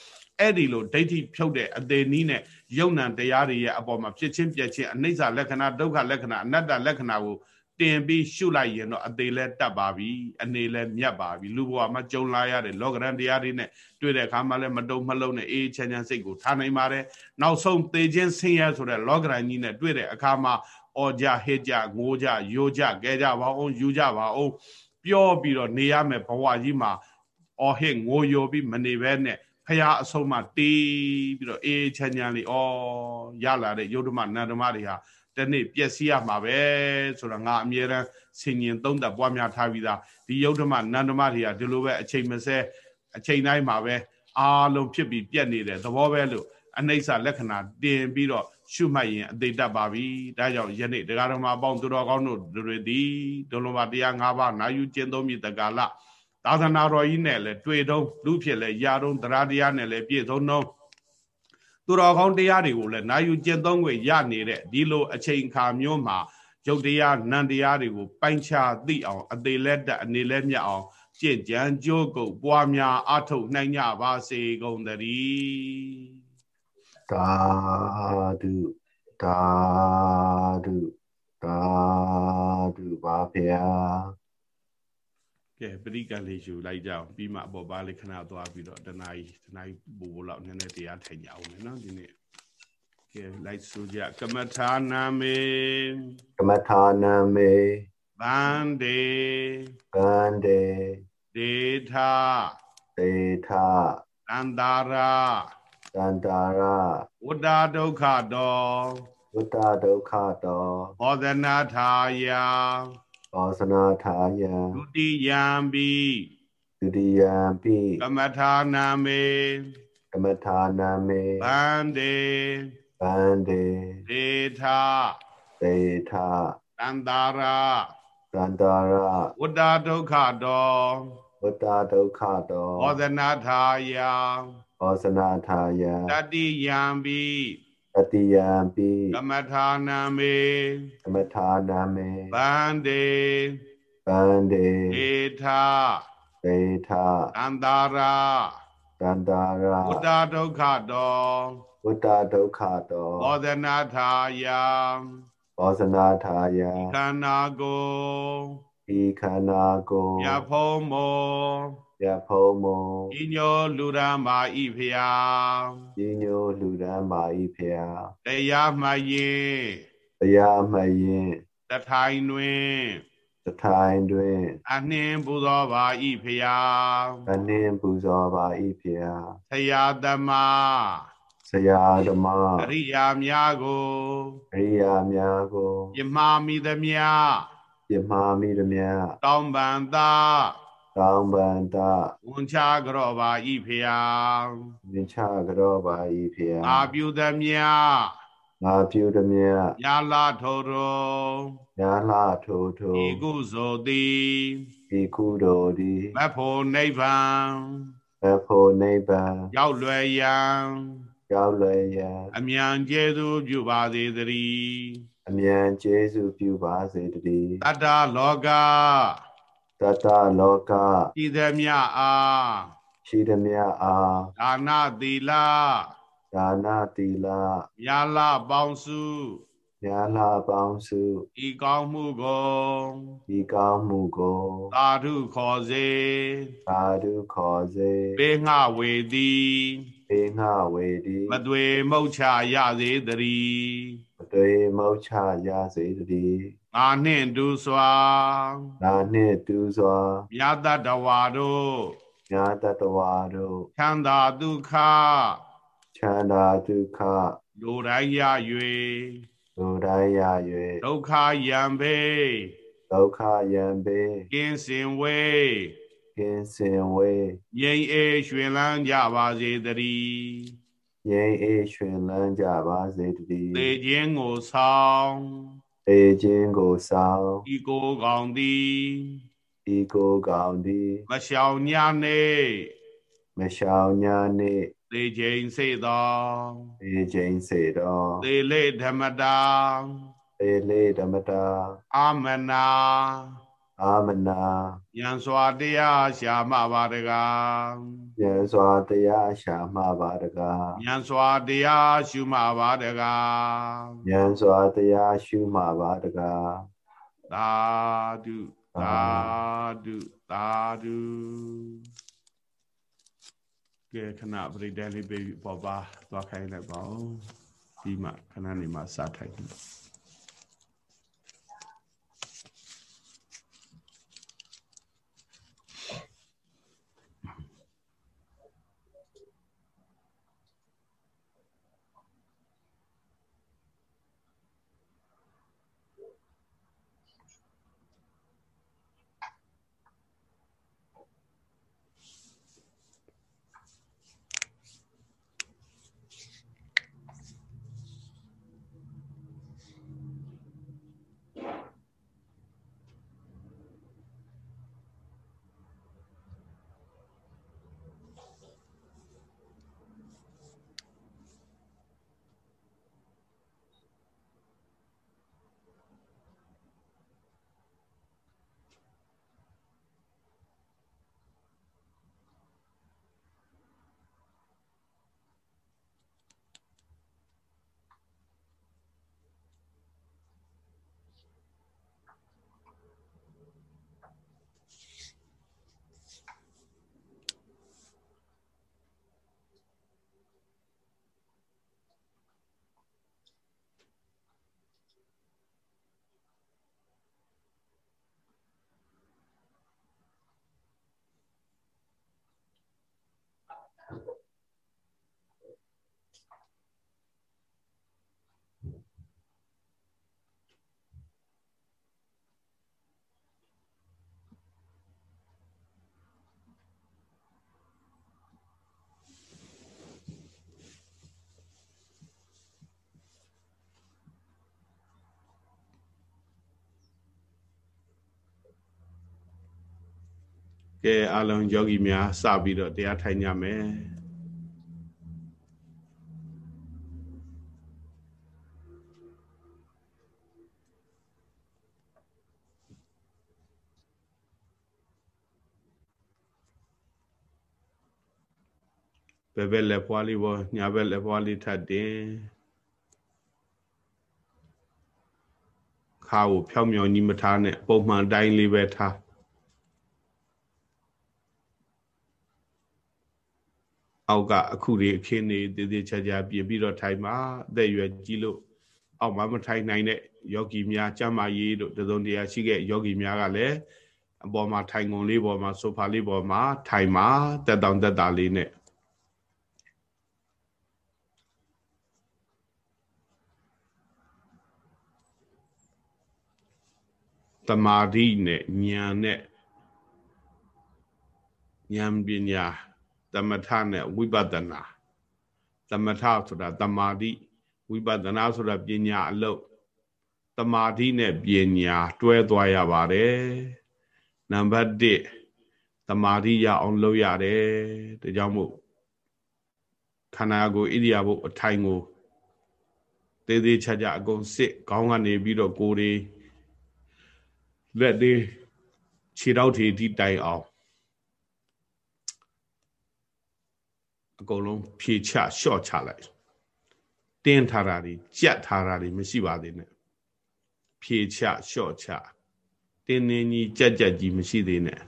အဲ့ဒီလိုဒိဋ္ဌိဖြုတ်တဲ့အသေးနီးနဲ့ယုံ nant တရားတွေရဲ့အပေါ်မှာဖြစ်ချင်းပြက်ချင်းအနိစ္စလက္ခဏာဒုက္ခလက္ခဏာအနတ္တလက္ခဏာကိုတင်ပြီးရှုလိုက်ရင်တော့အသေးလဲတတ်ပါပြီအနေလဲမြတ်ပါပြီလူဘဝမှာကြုံလာရတဲ့လောကရန်တရားတွေနဲ့တွေ့တဲ့အခါမှာလဲမတုံမလုံးနဲ့အေးချမ်းချမ်းစိတ်ကိုထားနိုင်ပါတယ်နောက်ဆုံးသေခြင်းဆင်းရဲဆိုတဲ့လောကရန်ကြီးနဲ့တွေ့တဲ့အခါမှာအော်ကြဟစ်ကြငိုးကြယိုကြကဲကြပါအောင်ယူကြပါအောင် ပြောပြီးတော့နေရမယ်ဘဝကြီးမှာအော်ဟစ်ငိုယိုပြီးမနေဘဲနဲ့ဖရာအဆုံးမတီးပြီးတော့အေးချမ်းချမ်းလေးအော်ရလာတဲ့ယုဒ္ဓမနန္ဒမတွေဟာတနေ့ပျက်စီးရမှာပဲဆိုတော့ငါအမြဲတမ်းဆင်ញင်သုံးသက်ပွားများထားပြီးသားဒီယုဒ္ဓမနန္ဒမတွေကဒီလိုပဲအချိန်မစဲအချိန်တိုင်းမှာပဲအားလုံးဖြစ်ပြီးပြက်နေတဲ့သဘောပဲလို့အနိစ္စလက္ခဏာတင်ပြီးတော့ ရှုမှတ်ရင်အသေးတတ်ပါပြီဒါကြောင့်ယနေ့တရားတော်မှာအပေါင်းသူတော်ကောင်းတို့တွေသည်ဒုလုံးပါတရား၅ပါးနာယူကျင့်သုံးပြီးတက္ကလသာသနာတော်ကြီးနဲ့လည်းတွေ့တော့လူဖြစ်လဲရာတော့တရားတရားနဲ့လည်းပြည့်စုံတော့သူတော်ကောင်းတရားတွေကိုလည်းနာယူကျင့်သုံးခွင့်ရနေတဲ့ဒီလိုအချိန်ခါမျိုးမှာယုတ်တရားနံတရားတွေကိုပိုင်းခြားသိအောင်အသေးလက်တအနေလက်မြတ်အောင်ကြင့်ကြံကြိုးကုတ်ပွားများအထုတ်နိုင်ကြပါစေကုန်သတည်း သာဓုသာဓုသာဓုပါဗျာကဲပရိကလေးယူလိုက်ကြအောင်ပြီးမှအပေါ်ပါလေးခဏသွားပြီးတော့တနားကြီးတနားကြီးပူပူလောက်နည်းနည်းတရားထိုင်ကြအောင်နော်ဒီနေ့ကဲလိုက်ဆိုကြကမထာနာမေကမထာနာမေဗန္တေဗန္တေဒေထဒေထတန္တာရာ တန္တာရဝတ္တဒုက္ခတောဝတ္တဒုက္ခတောဟောဒနာထာယဟောစနာထာယဒုတိယံပိဒုတိယံပိကမထာနာမေကမထာနာမေဗန္တေဗန္တေဒေထဒေထတန္တာရတတန္တာရဝတ္တာဒုက္ခတောဝတ္တာဒုက္ခတောဩဇနာထာယ ဩဇနာထာယတတိယံပိတတိယံပိကမထာနံမေသမထာနာမေဗန္တေဗန္တေဧထဒေထသန္တာရာတန္တာရဝတ္တာဒုက္ခတောဝတ္တာဒုက္ခတောဩဇနာထာယဩဇနာထာယခန္ဓာကိုဤခန္ဓာကိုမြတ်ဖုံးမော ရဖုံးမုံဤညောလူရမဤဖျာဤညိုလူရန်မာဤဖေယတရားမှတ်ရင်တရားမှတ်ရင်တထိုင်တွင်တထိုင်တွင်အနှင်းပူဇော်ပါဤဖျာအနှင်းပူဇော်ပါဤဖေယဆရာသမားဆရာဓမ္မအရိယာများကိုအရိယာများကိုပြမာမိသမျှပြမာမိသည်များတောင်းပန်သာ တောင်းပန်တဝန်ချကြောပါဤဖျာမြင်ချကြောပါဤဖေယငါပြုသမျှငါပြုသည်များညာလာထိုတော်ညာလာထိုးထိုးဤကုသိုလ်သည်ဤကုသိုလ်သည်မဖို့နိဗ္ဗာန်ဘဖို့နိဗ္ဗာန်ရောက်လွယ်ရန်ရောက်လွယ်ရန်အမြန်ကျေသူပြုပါစေတည်းအမြန်ကျေးဇူးပြုပါစေတည်းတတ္တလောက တတလောကဤသမျှအားရှိသည်များအားဒါနသီလဒါနသီလမြာလပေါင်းစုညာလာပေါင်းစုဤကောင်းမှုကိုဒီကောင်းမှုကိုသာဓုခေါ်စေသာဓုခေါ်စေပေငှဝေသည်ပေငှဝေဒီမသွေမုတ်ချရစေတည်းမတွေမုတ်ချရစေတည်း ငါနှင့်တူစွာနာနှင့်တူစွာမြတ်တတဝါတို့ညာတတဝါတို့ချမ်းသာဒုက္ခချမ်းသာဒုက္ခလူတိုင်းရလူတိုင်းရ၍ဒုက္ခယံပေ၍ဒုက္ခယံပေကင်းစင်ဝေကင်းစင်ဝေငြိမ်အေးရွှင်လန်းကြပါစေတည်းငြိမ်းအေးရွှင်လန်းကြပါစေတည်းသေခြင်းကိုဆောင် တေခြင်းကိုဆောင်ဤကိုယ်ကောင်သည်ဤကိုယ်ကောင်သည်မရှောင်ညာနေမရှောင်ညာနှင့်သေခြင်းစေသောတေခြင်းစေတော်သေလေဓမ္မတာသေလေးဓမ္မတာအာမနာအာမနာဉာဏ်စွာတရားရှာမှပါတကား ဉာဏ်စွာတရားရှာမှပါတကားဉာဏ်စွာတရားရှုမှပါတကားဉာဏ်စွာတရားရှုမှပါတကားသာဓုသာဓုသာဓုကဲခဏပရိဒတ်လေးပြီးပေါ်ပါသွားခိုင်းလိုက်ပါဦးပြီးမှခဏနေမှစထိုက်တ ကဲအလုံးယောဂီများစပြီးတော့တရားထိုင်ကြမယ်ဘယ်ဘက်လက်ဖွားလေးပေါ်ညာဘက်လက်ဖွားလေးထပ်တင်ခါကိုဖြောင်းမြောင်ကြီးမထားနဲ့ပုံမှန်တိုင်းလေးပဲထား အောက်ကအခုတွေအခင်းနေတည်တည်ချာချာပြင်ပြီးတော့ထိုင်ပါအသက်ရွယ်ကြီးလို့အောက်မှာမထိုင်နိုင်တဲ့ယောဂီများကျမ်းမာရေးတို့တစုံတရာရှိခဲ့ယောဂီများကလည်းအပေါ်မှာထိုင်ကုန်လေးပေါ်မှာဆိုဖာလေးပေါ်မှာထိုင်ပါတက်တောင်တက်တာလေးနဲ့တမာတိနဲ့ဉာဏ်နဲ့ဉာဏ်ပညာ သမထနဲ့ဝိပဿနာသမထဆိုတာတမာတိဝိပဿနာဆိုတာပညာအလုပ်တမာတိနဲ့ပညာတွဲသွားရပါတယ်နံပါတ်1တမာတိရအောင်လုပ်ရတယ်ဒါကြောင့်မို့ခန္ဓာကိုယ်ဣရိယာပုအထိုင်ကိုသေးသေးချာချာအကုန်စစ်ခေါင်းကနေပြီးတော့ကိုယ်တွေလက်သေးခြေထောက်တွေထိတိုင်အောင် အကုန်လုံးဖြေချလျှော့ချလိုက်တင်းထားတာတွေကြက်ထားတာတွေမရှိပါသေးနဲ့ဖြေချလျှော့ချတင်းနေကြီးကြက်ကြက်ကြီးမရှိသေးနဲ့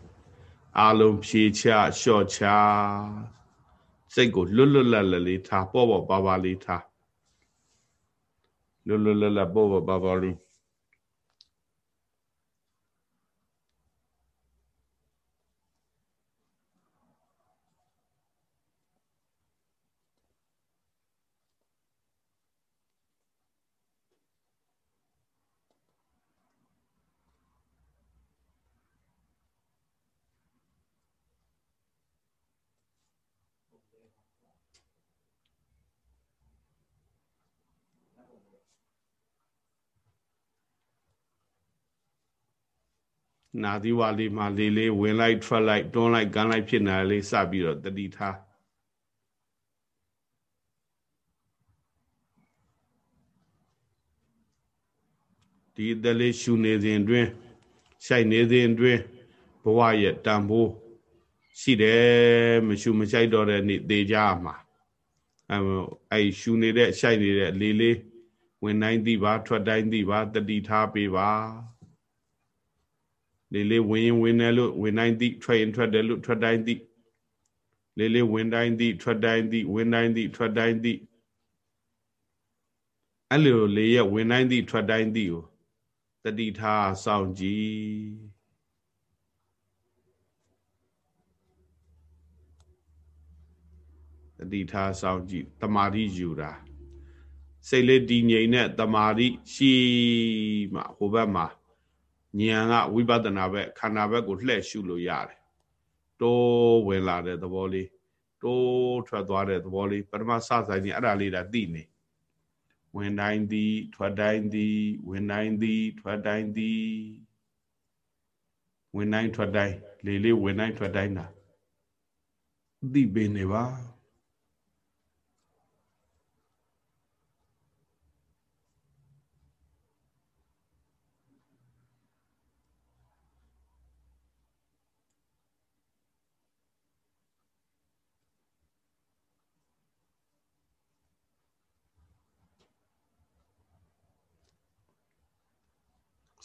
အာလုံးဖြေချလျှော့ချစိတ်ကိုလွတ်လွတ်လပ်လပ်လေးထားပေါ့ပေါ့ပါပါလေးထားလွတ်လွတ်လပ်လပ်ပေါ့ပေါ့ပါပါလေး နာသီဝါလေးမှာလေးလေးဝင်လိုက်ထွက်လိုက်တွန်းလိုက်ကန်လိုက်ဖြစ်နေလေးစပြီးတော့တတိထားဒီတလေးရှူနေစဉ်တွင်ရှိုက်နေစဉ်တွင်ဘဝရဲ့တန်ဖိုးရှိတယ်မရှူမရှိုက်တော့တဲ့နေ့သေကြမှာအဲအဲရှူနေတဲ့ရှိုက်နေတဲ့လေးလေးဝင်တိုင်းသိပါထွက်တိုင်းသိပါတတိထားပေးပါ လေးလေးဝင်ရင်ဝင်တယ်လို့ဝင်တိုင်းသိထွက်ရင်ထွက်တယ်လို့ထွက်တိုင်းသိလေးလေးဝင်တိုင်းသိထွက်တိုင်းသိဝင်တိုင်းသိထွက်တိုင်းသိအဲ့လိုလေးရဝင်တိုင်းသိထွက်တိုင်းသိကိုတတိထားစောင့်ကြည့်တတိထားစောင့်ကြည့်တမာတိယူတာစိတ်လေးတည်ငြိမ်တဲ့တမာတိရှိမှဟိုဘက်မှာ ဉာဏ်ကဝိပဿနာဘက်ခန္ဓာဘက်ကိုလှည့်ရှုလို့ရတယ်တိုးဝင်လာတဲ့သဘောလေးတိုးထွက်သွားတဲ့သဘောလေးပထမစဆိုင်နေအဲ့ဒါလေးဒါသိနေဝင်တိုင်းသည်ထွက်တိုင်းသည်ဝင်တိုင်းသည်ထွက်တိုင်းသည်ဝင်တိုင်းထွက်တိုင်းလေလေးဝင်တိုင်းထွက်တိုင်းတာသိပင်နေပါ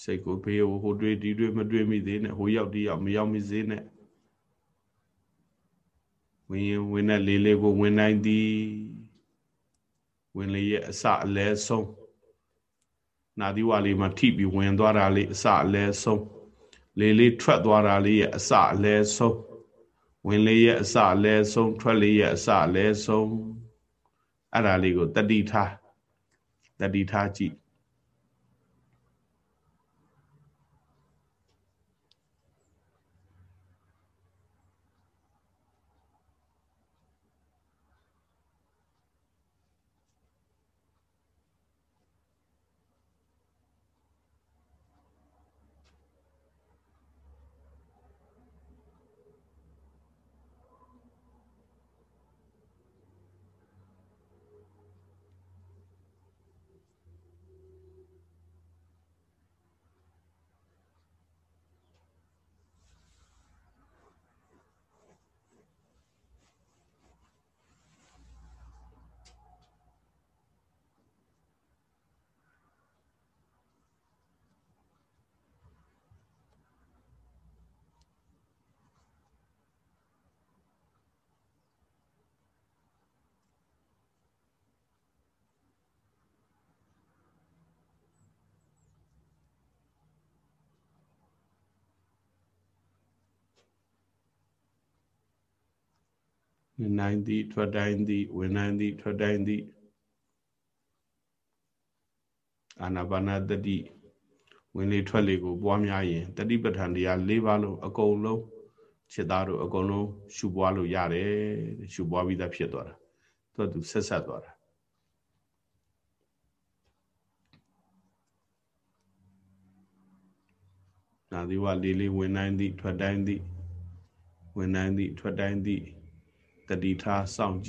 စိတ်ကိုဘေးကိုဟိုတွေးဒီတွေးမတွေးမိသေးနဲ့ဟိုရောက်ဒီရောက်မရောက်မိသေးနဲ့ဝင်ရင်ဝင်တဲ့လေးလေးကိုဝင်နိုင်သည်ဝင်လေရဲ့အစအလဲဆုံးနာသီဝါလေးမှာထိပြီးဝင်သွားတာလေးအစအလဲဆုံးလေးလေးထွက်သွားတာလေးရဲ့အစအလဲဆုံးဝင်လေးရဲ့အစအလဲဆုံးထွက်လေးရဲ့အစအလဲဆုံးအဲ့ဒါလေးကိုတတိထားတတိထားကြည့် နိုင်သည်ထွက်တိုင်းသည်ဝင်နိုင်သည်ထွက်တိုင်းသည်အာနာပါနာတတိဝင်လေထွက်လေကိုပွားများရင်တတိပဋ္ဌာန်တရား၄ပါးလုံးအကုန်လုံးခြေသားတို့အကုန်လုံးရှုပွားလို့ရတယ်ရှုပွားပြီးသားဖြစ်သွားတာသူကသူဆက်ဆက်သွားတာနာဒီဝလေးလေးဝင်နိုင်သည်ထွက်တိုင်းသည်ဝင်နိုင်သည်ထွက်တိုင်းသည် တတိထားစောင့်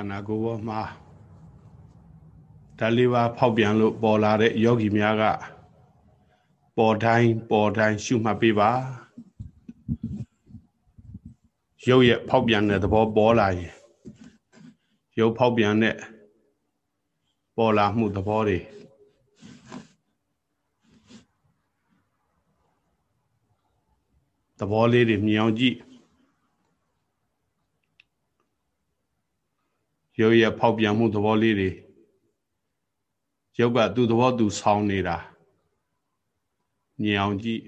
န္ဓာကိုယ်ပေါ်မှာဓာတ်လေးပါးဖောက်ပြန်လို့ပေါ်လာတဲ့ယောဂီများကပေါ်တိုင်းပေါ်တိုင်းရှုမှတ်ပေးပါရုပ်ရဲ့ဖောက်ပြန်တဲ့သဘောပေါ်လာရင်ရုပ်ဖောက်ပြန်တဲ့ပေါ်လာမှုသဘောတွေသဘောလေးတွေမြင်အောင်ကြည့် ရုပ်ရဲ့ဖောက်ပြန်မှုသဘောလေးတွေရုပ်ကသူ့သဘောသူဆောင်းနေတာမြင်အောင်ကြည့်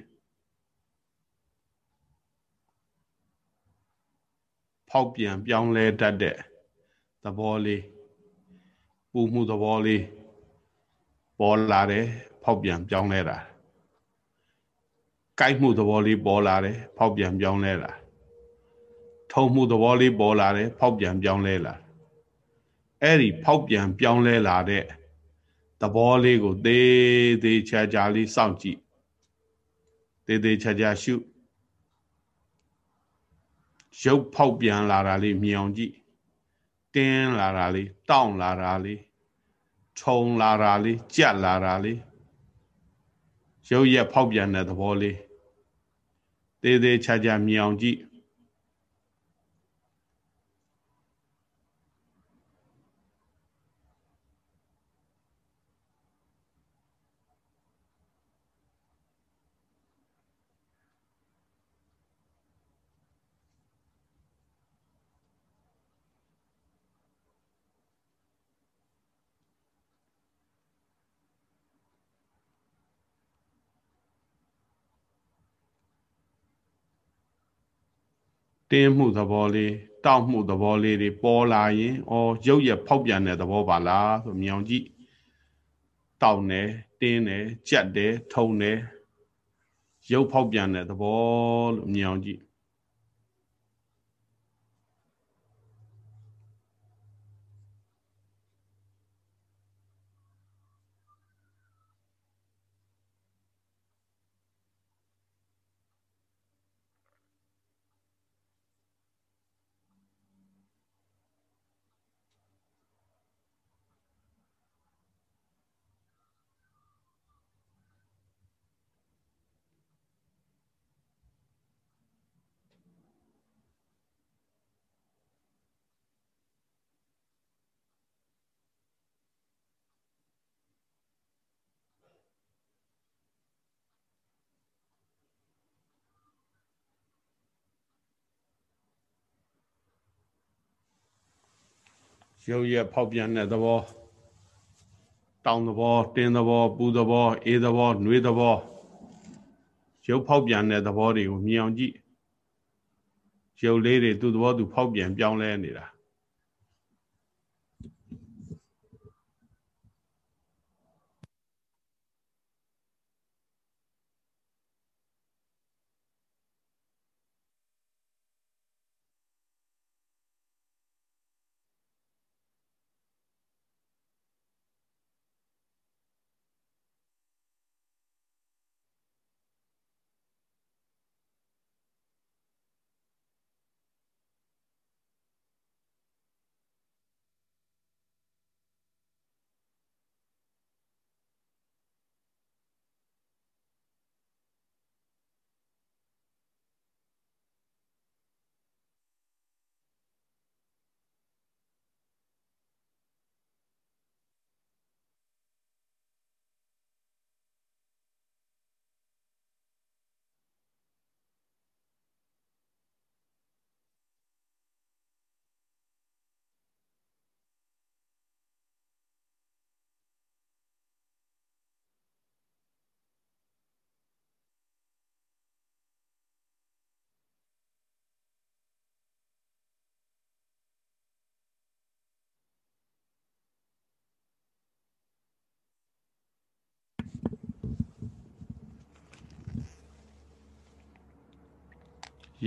ဖောက်ပြန်ပြောင်းလဲတတ်တဲ့သဘောလေးပူမှုသဘောလေးပေါ်လာတယ်ဖောက်ပြန်ပြောင်းလဲတာကြိုက်မှုသဘောလေးပေါ်လာတယ်ဖောက်ပြန်ပြောင်းလဲတာထုံမှုသဘောလေးပေါ်လာတယ်ဖောက်ပြန်ပြောင်းလဲလာ အဲ့ဒီဖောက်ပြန်ပြောင်းလဲလာတဲ့သဘောလေးကိုသေးသေးချာချာလေးစောင့်ကြည့်သေးသေးချာချာရှုရုပ်ဖောက်ပြန်လာတာလေးမြင်အောင်ကြည့်တင်းလာတာလေးတောင့်လာတာလေးခြုံလာတာလေးကြက်လာတာလေးရုပ်ရက်ဖောက်ပြန်တဲ့သဘောလေးသေးသေးချာချာမြင်အောင်ကြည့် တင်းမှုသဘောလေးတောက်မှုသဘောလေးတွေပေါ်လာရင်ဩရုပ်ရဖောက်ပြန်တဲ့သဘောပါလားဆိုမြောင်ကြည့်တောက်နေတင်းနေကြက်တယ်ထုံနေရုပ်ဖောက်ပြန်တဲ့သဘောလို့မြောင်ကြည့် ရုပ်ရက်ဖောက်ပြန်တဲ့သဘောတောင်းသဘောတင်းသဘောပူသဘောအေးသဘောနှွေးသဘောရုပ်ဖောက်ပြန်တဲ့သဘောတွေကိုမြင်အောင်ကြည့်ရုပ်လေးတွေသူ့သဘောသူဖောက်ပြန်ပြောင်းလဲနေတာ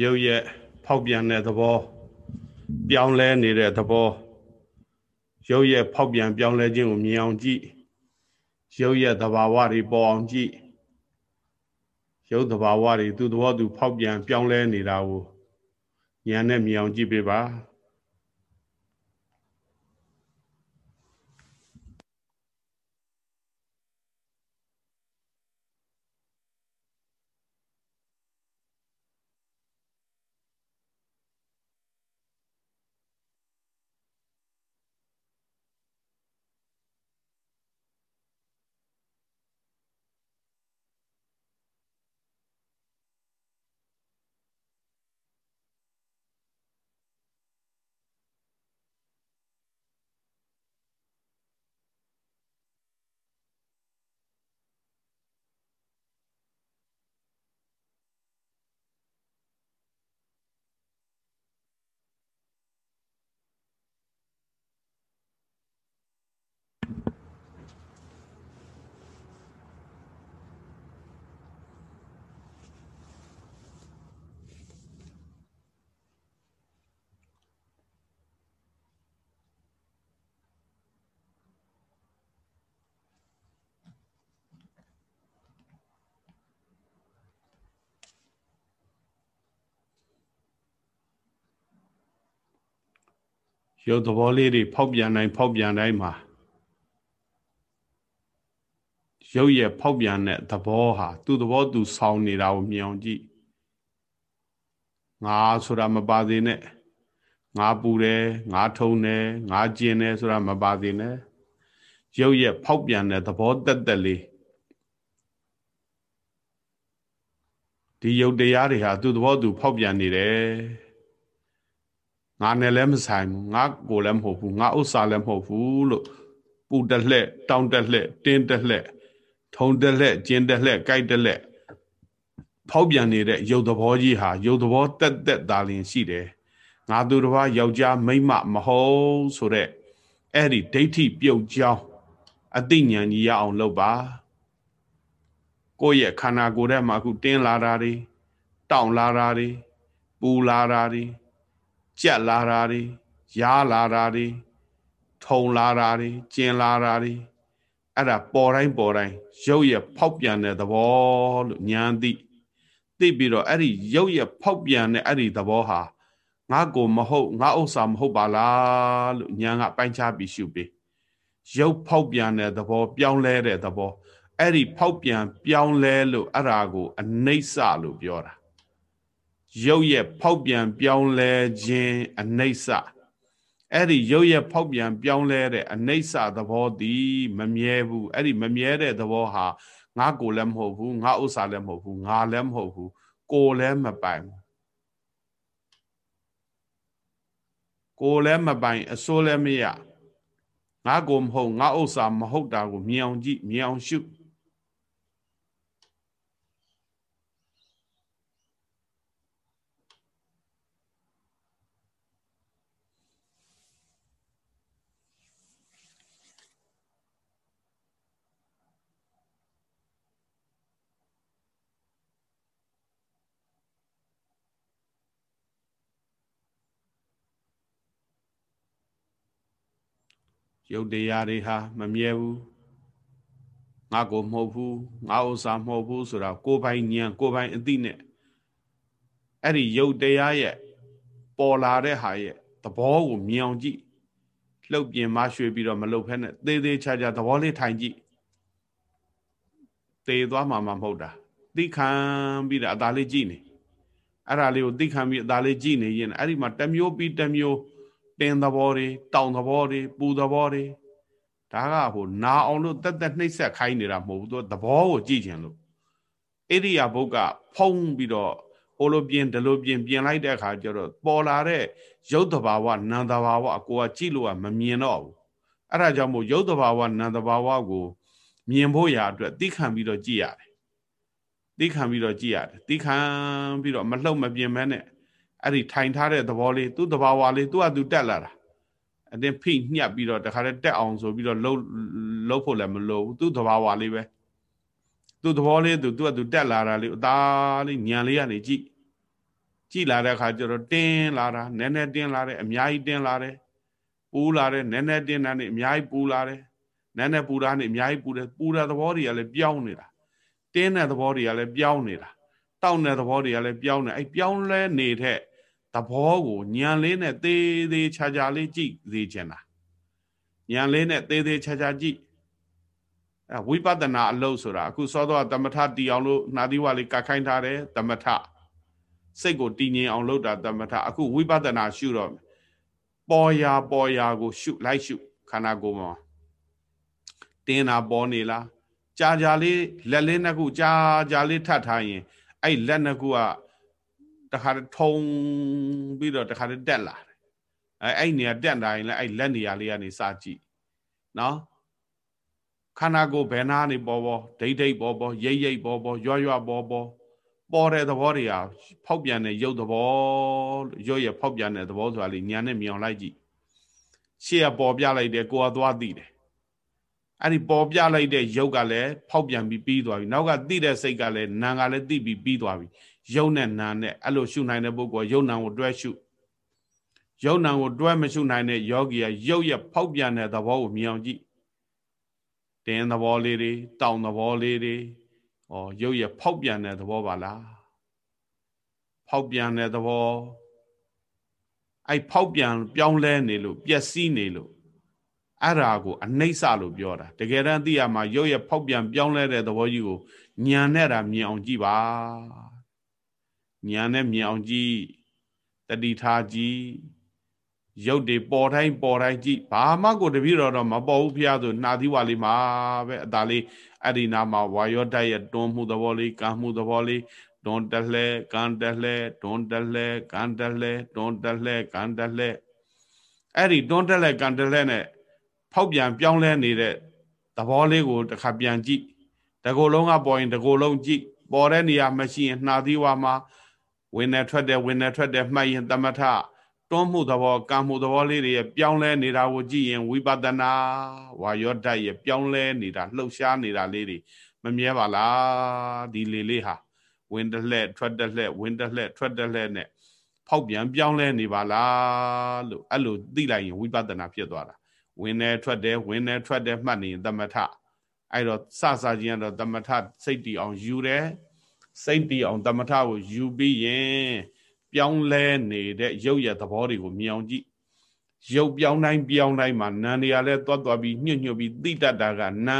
ရုပ်ရက်ဖောက်ပြန်တဲ့သဘောပြောင်းလဲနေတဲ့သဘောရုပ်ရက်ဖောက်ပြန်ပြောင်းလဲခြင်းကိုမြင်အောင်ကြည့်ရုပ်ရက်သဘာဝတွေပေါ်အောင်ကြည့်ရုပ်သဘာဝတွေသူ့သဘောသူဖောက်ပြန်ပြောင်းလဲနေတာကိုဉာဏ်နဲ့မြင်အောင်ကြည့်ပေးပါ ရုပ်သဘောလေးတွေဖောက်ပြန်တိုင်းဖောက်ပြန်တိုင်းမှာရုပ်ရဲ့ဖောက်ပြန်တဲ့သဘောဟာသူ့သဘောသူဆောင်နေတာကိုမြင်အောင်ကြည့်ငါဆိုတာမပါသေးနဲ့ငါပူတယ်ငါထုံတယ်ငါကျင်တယ်ဆိုတာမပါသေးနဲ့ရုပ်ရဲ့ဖောက်ပြန်တဲ့သဘောတက်တက်လေးဒီယုတ်တရားတွေဟာသူ့သဘောသူဖောက်ပြန်နေတယ် ငါနဲ့လည်းမဆိုင်ဘူးငါကိုလည်းမဟုတ်ဘူးငါဥစ္စာလည်းမဟုတ်ဘူးလို့ပူတက်လှက်တောင်းတက်လှက်တင်းတက်လှက်ထုံတက်လှက်ကျင်းတက်လှက်ကြိုက်တက်လှက်ဖောက်ပြန်နေတဲ့ယုတ်သဘောကြီးဟာယုတ်သဘောတက်တက်သာလင်ရှိတယ်ငါသူတစ်ပါးယောက်ျားမိန်းမမဟုတ်ဆိုတဲ့အဲ့ဒီဒိဋ္ဌိပြုတ်ကြောင်းအသိဉာဏ်ကြီးရအောင်လုပ်ပါကိုယ့်ရဲ့ခန္ဓာကိုယ်ထဲမှာအခုတင်းလာတာတွေတောင့်လာတာတွေပူလာတာတွေ ကြက်လာတာတွေရားလာတာတွေထုံလာတာတွေကျင်လာတာတွေအဲ့ဒါပေါ်တိုင်းပေါ်တိုင်းရုပ်ရဲ့ဖောက်ပြန်တဲ့သဘောလို့ညာသိသိပြီးတော့အဲ့ဒီရုပ်ရဲ့ဖောက်ပြန်တဲ့အဲ့ဒီသဘောဟာငါကိုမဟုတ်ငါဥစ္စာမဟုတ်ပါလားလို့ညာကပိုင်းခြားပြီးရှုပြီးရုပ်ဖောက်ပြန်တဲ့သဘော ပြောင်းလဲတဲ့သဘောအဲ့ဒီဖောက်ပြန်ပြောင်းလဲလို့အဲ့ဒါကိုအနိစ္စလို့ပြောတာ ရုပ်ရဲ့ဖောက်ပြန်ပြောင်းလဲခြင်းအနိစ္စအဲ့ဒီရုပ်ရဲ့ဖောက်ပြန်ပြောင်းလဲတဲ့အနိစ္စသဘောသည်မမြဲဘူးအဲ့ဒီမမြဲတဲ့သဘောဟာငါကိုလည်းမဟုတ်ဘူးငါဥစ္စာလည်းမဟုတ်ဘူးငါလည်းမဟုတ်ဘူးကိုလည်းမပိုင်ဘူးကိုလည်းမပိုင်အစိုးလည်းမရငါကိုမဟုတ်ငါဥစ္စာမဟုတ်တာကိုမြင်အောင်ကြည့်မြင်အောင်ရှု ရုပ်တရားတွေဟာမမြဲဘူးငါကိုမဟုတ်ဘူးငါဥစ္စာမဟုတ်ဘူးဆိုတာကိုယ်ပိုင်ဉာဏ်ကိုယ်ပိုင်အသိနဲ့အဲ့ဒီရုပ်တရားရဲ့ပေါ်လာတဲ့ဟာရဲ့သဘောကိုမြင်အောင်ကြည့်လှုပ်ပြင်မရွှေ့ပြီးတော့မလှုပ်ဖဲနဲ့သေးသေးချာချာသဘောလေးထိုင်ကြည့်သေသွားမှာမဟုတ်တာသိခံပြီးတော့အသာလေးကြည့်နေအဲ့ဒါလေးကိုသိခံပြီးအသာလေးကြည့်နေရင်အဲ့ဒီမှာတစ်မျိုးပြီးတစ်မျိုး တင်းသဘောတွေတောင်သဘောတွေပူသဘောတွေဒါကဟိုနာအောင်လို့တက်တက်နှိပ်ဆက်ခိုင်းနေတာမဟုတ်ဘူးသူသဘောကိုကြည့်ခြင်းလို့ဣရိယာပုတ်ကဖုံးပြီးတော့ဟိုလိုပြင်ဒီလိုပြင်ပြင်လိုက်တဲ့အခါကျတော့ပေါ်လာတဲ့ရုပ်တဘာဝနာမ်တဘာဝကိုကကြည့်လို့ကမမြင်တော့ဘူးအဲ့ဒါကြောင့်မို့ရုပ်တဘာဝနာမ်တဘာဝကိုမြင်ဖို့ရာအတွက်သိခံပြီးတော့ကြည့်ရတယ်သိခံပြီးတော့ကြည့်ရတယ်သိခံပြီးတော့မလှုပ်မပြင်မဲနဲ့ အဲ့ဒီထိုင်ထားတဲ့သဘောလေးသူ့တဘာဝလေးသူ့ဟာသူတက်လာတာအတင်းဖိညှက်ပြီးတော့တခါတည်းတက်အောင်ဆိုပြီးတော့လှုပ်လှုပ်ဖို့လည်းမလိုဘူးသူ့တဘာဝလေးပဲသူ့သဘောလေးသူသူ့ဟာသူတက်လာတာလေးအသားလေးညံလေးကနေကြည့်ကြည့်လာတဲ့အခါကျတော့တင်းလာတာနည်းနည်းတင်းလာတယ်အများကြီးတင်းလာတယ်ပူလာတယ်နည်းနည်းတင်းတာနဲ့အများကြီးပူလာတယ်နည်းနည်းပူတာနဲ့အများကြီးပူတယ်ပူတဲ့သဘောတွေကလည်းပြောင်းနေတာတင်းတဲ့သဘောတွေကလည်းပြောင်းနေတာတောက်တဲ့သဘောတွေကလည်းပြောင်းနေအဲ့ပြောင်းလဲနေတဲ့ သဘောကိုညံလေးနဲ့သေးသေးချာချာလေးကြည့်သေးချင်တာညံလေးနဲ့သေးသေးချာချာကြည့်အဲဝိပဿနာအလုပ်ဆိုတာအခုစောတော့တမထတီအောင်လို့နှာသီးဝါလေးကခိုင်းထားတယ်တမထစိတ်ကိုတည်ငြိမ်အောင်လုပ်တာတမထအခုဝိပဿနာရှုတော့ပေါ်ရာပေါ်ရာကိုရှုလိုက်ရှုခန္ဓာကိုယ်မှာတင်းတာပေါ်နေလားကြာကြာလေးလက်လေးနှစ်ခုကြာကြာလေးထပ်ထားရင်အဲ့လက်နှစ်ခုက တခါထုံပြီးတော့တခါတက်လာတယ်အဲအဲ့နေရာတက်လာရင်လည်းအဲ့လက်နေရာလေးကနေစကြည့်နော်ခန္ဓာကိုယ်ဘယ်နာနေပေါ်ပေါ်ဒိဋ္ဌိပေါ်ပေါ်ရိပ်ရိပ်ပေါ်ပေါ်ရွရွပေါ်ပေါ်ပေါ်တဲ့သဘောတွေဟာဖောက်ပြန်တဲ့ရုပ်သဘောရုပ်ရဲ့ဖောက်ပြန်တဲ့သဘောဆိုတာလေးညာနဲ့မြောင်လိုက်ကြည့်ရှေ့ကပေါ်ပြလိုက်တယ်ကိုယ်ကသွားသိတယ်အဲ့ဒီပေါ်ပြလိုက်တဲ့ရုပ်ကလည်းဖောက်ပြန်ပြီးပြီးသွားပြီနောက်ကသိတဲ့စိတ်ကလည်းနာကလည်းသိပြီးပြီးသွားပြီ ယုံနဲ့နာနဲ့အဲ့လိုရှုနိုင်တဲ့ပုဂ္ဂိုလ်ယုံနာကိုတွဲရှုယုံနာကိုတွဲမရှုနိုင်တဲ့ယောဂီကရုပ်ရဲ့ဖောက်ပြန်တဲ့သဘောကိုမြင်အောင်ကြည့်တင်းသဘောလေးတွေတောင်သဘောလေးတွေဩရုပ်ရဲ့ဖောက်ပြန်တဲ့သဘောပါလားဖောက်ပြန်တဲ့သဘောအဲ့ဖောက်ပြန်ပြောင်းလဲနေလို့ပျက်စီးနေလို့အဲ့ဒါကိုအနှိမ့်စလို့ပြောတာတကယ်တမ်းသိရမှာရုပ်ရဲ့ဖောက်ပြန်ပြောင်းလဲတဲ့သဘောကြီးကိုညံနဲ့တာမြင်အောင်ကြည့်ပါ ညံနဲ့မြင်အောင်ကြည့်တတိထားကြည့်ရုပ်တွေပေါ်တိုင်းပေါ်တိုင်းကြည့်ဘာမှကိုတပည့်တော်တော့မပေါ်ဘူးဖျားဆိုနှာသီးဝါလေးမှာပဲအသာလေးအဲ့ဒီနာမှာဝါယောဓာတ်ရဲ့တွန်းမှုသဘောလေးကံမှုသဘောလေးတွန်းတလဲကံတလဲတွန်းတလဲကံတလဲတွန်းတလဲကံတလဲအဲ့ဒီတွန်းတလဲကံတလဲနဲ့ဖောက်ပြန်ပြောင်းလဲနေတဲ့သဘောလေးကိုတစ်ခါပြန်ကြည့်တကိုယ်လုံးကပေါ်ရင်တကိုယ်လုံးကြည့်ပေါ်တဲ့နေရာမရှိရင်နှာသီးဝါမှာ ဝင်နေထွက်တယ်ဝင်နေထွက်တယ်မှတ်ရင်တမထတွန်းမှုသဘောကံမှုသဘောလေးတွေပြောင်းလဲနေတာကိုကြည့်ရင်ဝိပဿနာဝါယောဓာတ်ရဲ့ပြောင်းလဲနေတာလှုပ်ရှားနေတာလေးတွေမမြဲပါလားဒီလေလေးဟာဝင်တလှဲ့ထွက်တလှဲ့ဝင်တလှဲ့ထွက်တလှဲ့နဲ့ဖောက်ပြန်ပြောင်းလဲနေပါလားလို့အဲ့လိုသိလိုက်ရင်ဝိပဿနာဖြစ်သွားတာဝင်နေထွက်တယ်ဝင်နေထွက်တယ်မှတ်နေရင်သမထအဲ့တော့စစချင်းကတော့သမထစိတ်တီအောင်ယူတယ် စိတ်တီအောင်သမထကိုယူပြီးရင်ပြောင်းလဲနေတဲ့ရုပ်ရသဘောတွေကိုမြင်အောင်ကြည့်ရုပ်ပြောင်းတိုင်းပြောင်းတိုင်းမှာနာနေရလဲတွတ်တွတ်ပြီးညှွတ်ညွတ်ပြီးသိတတ်တာကနာ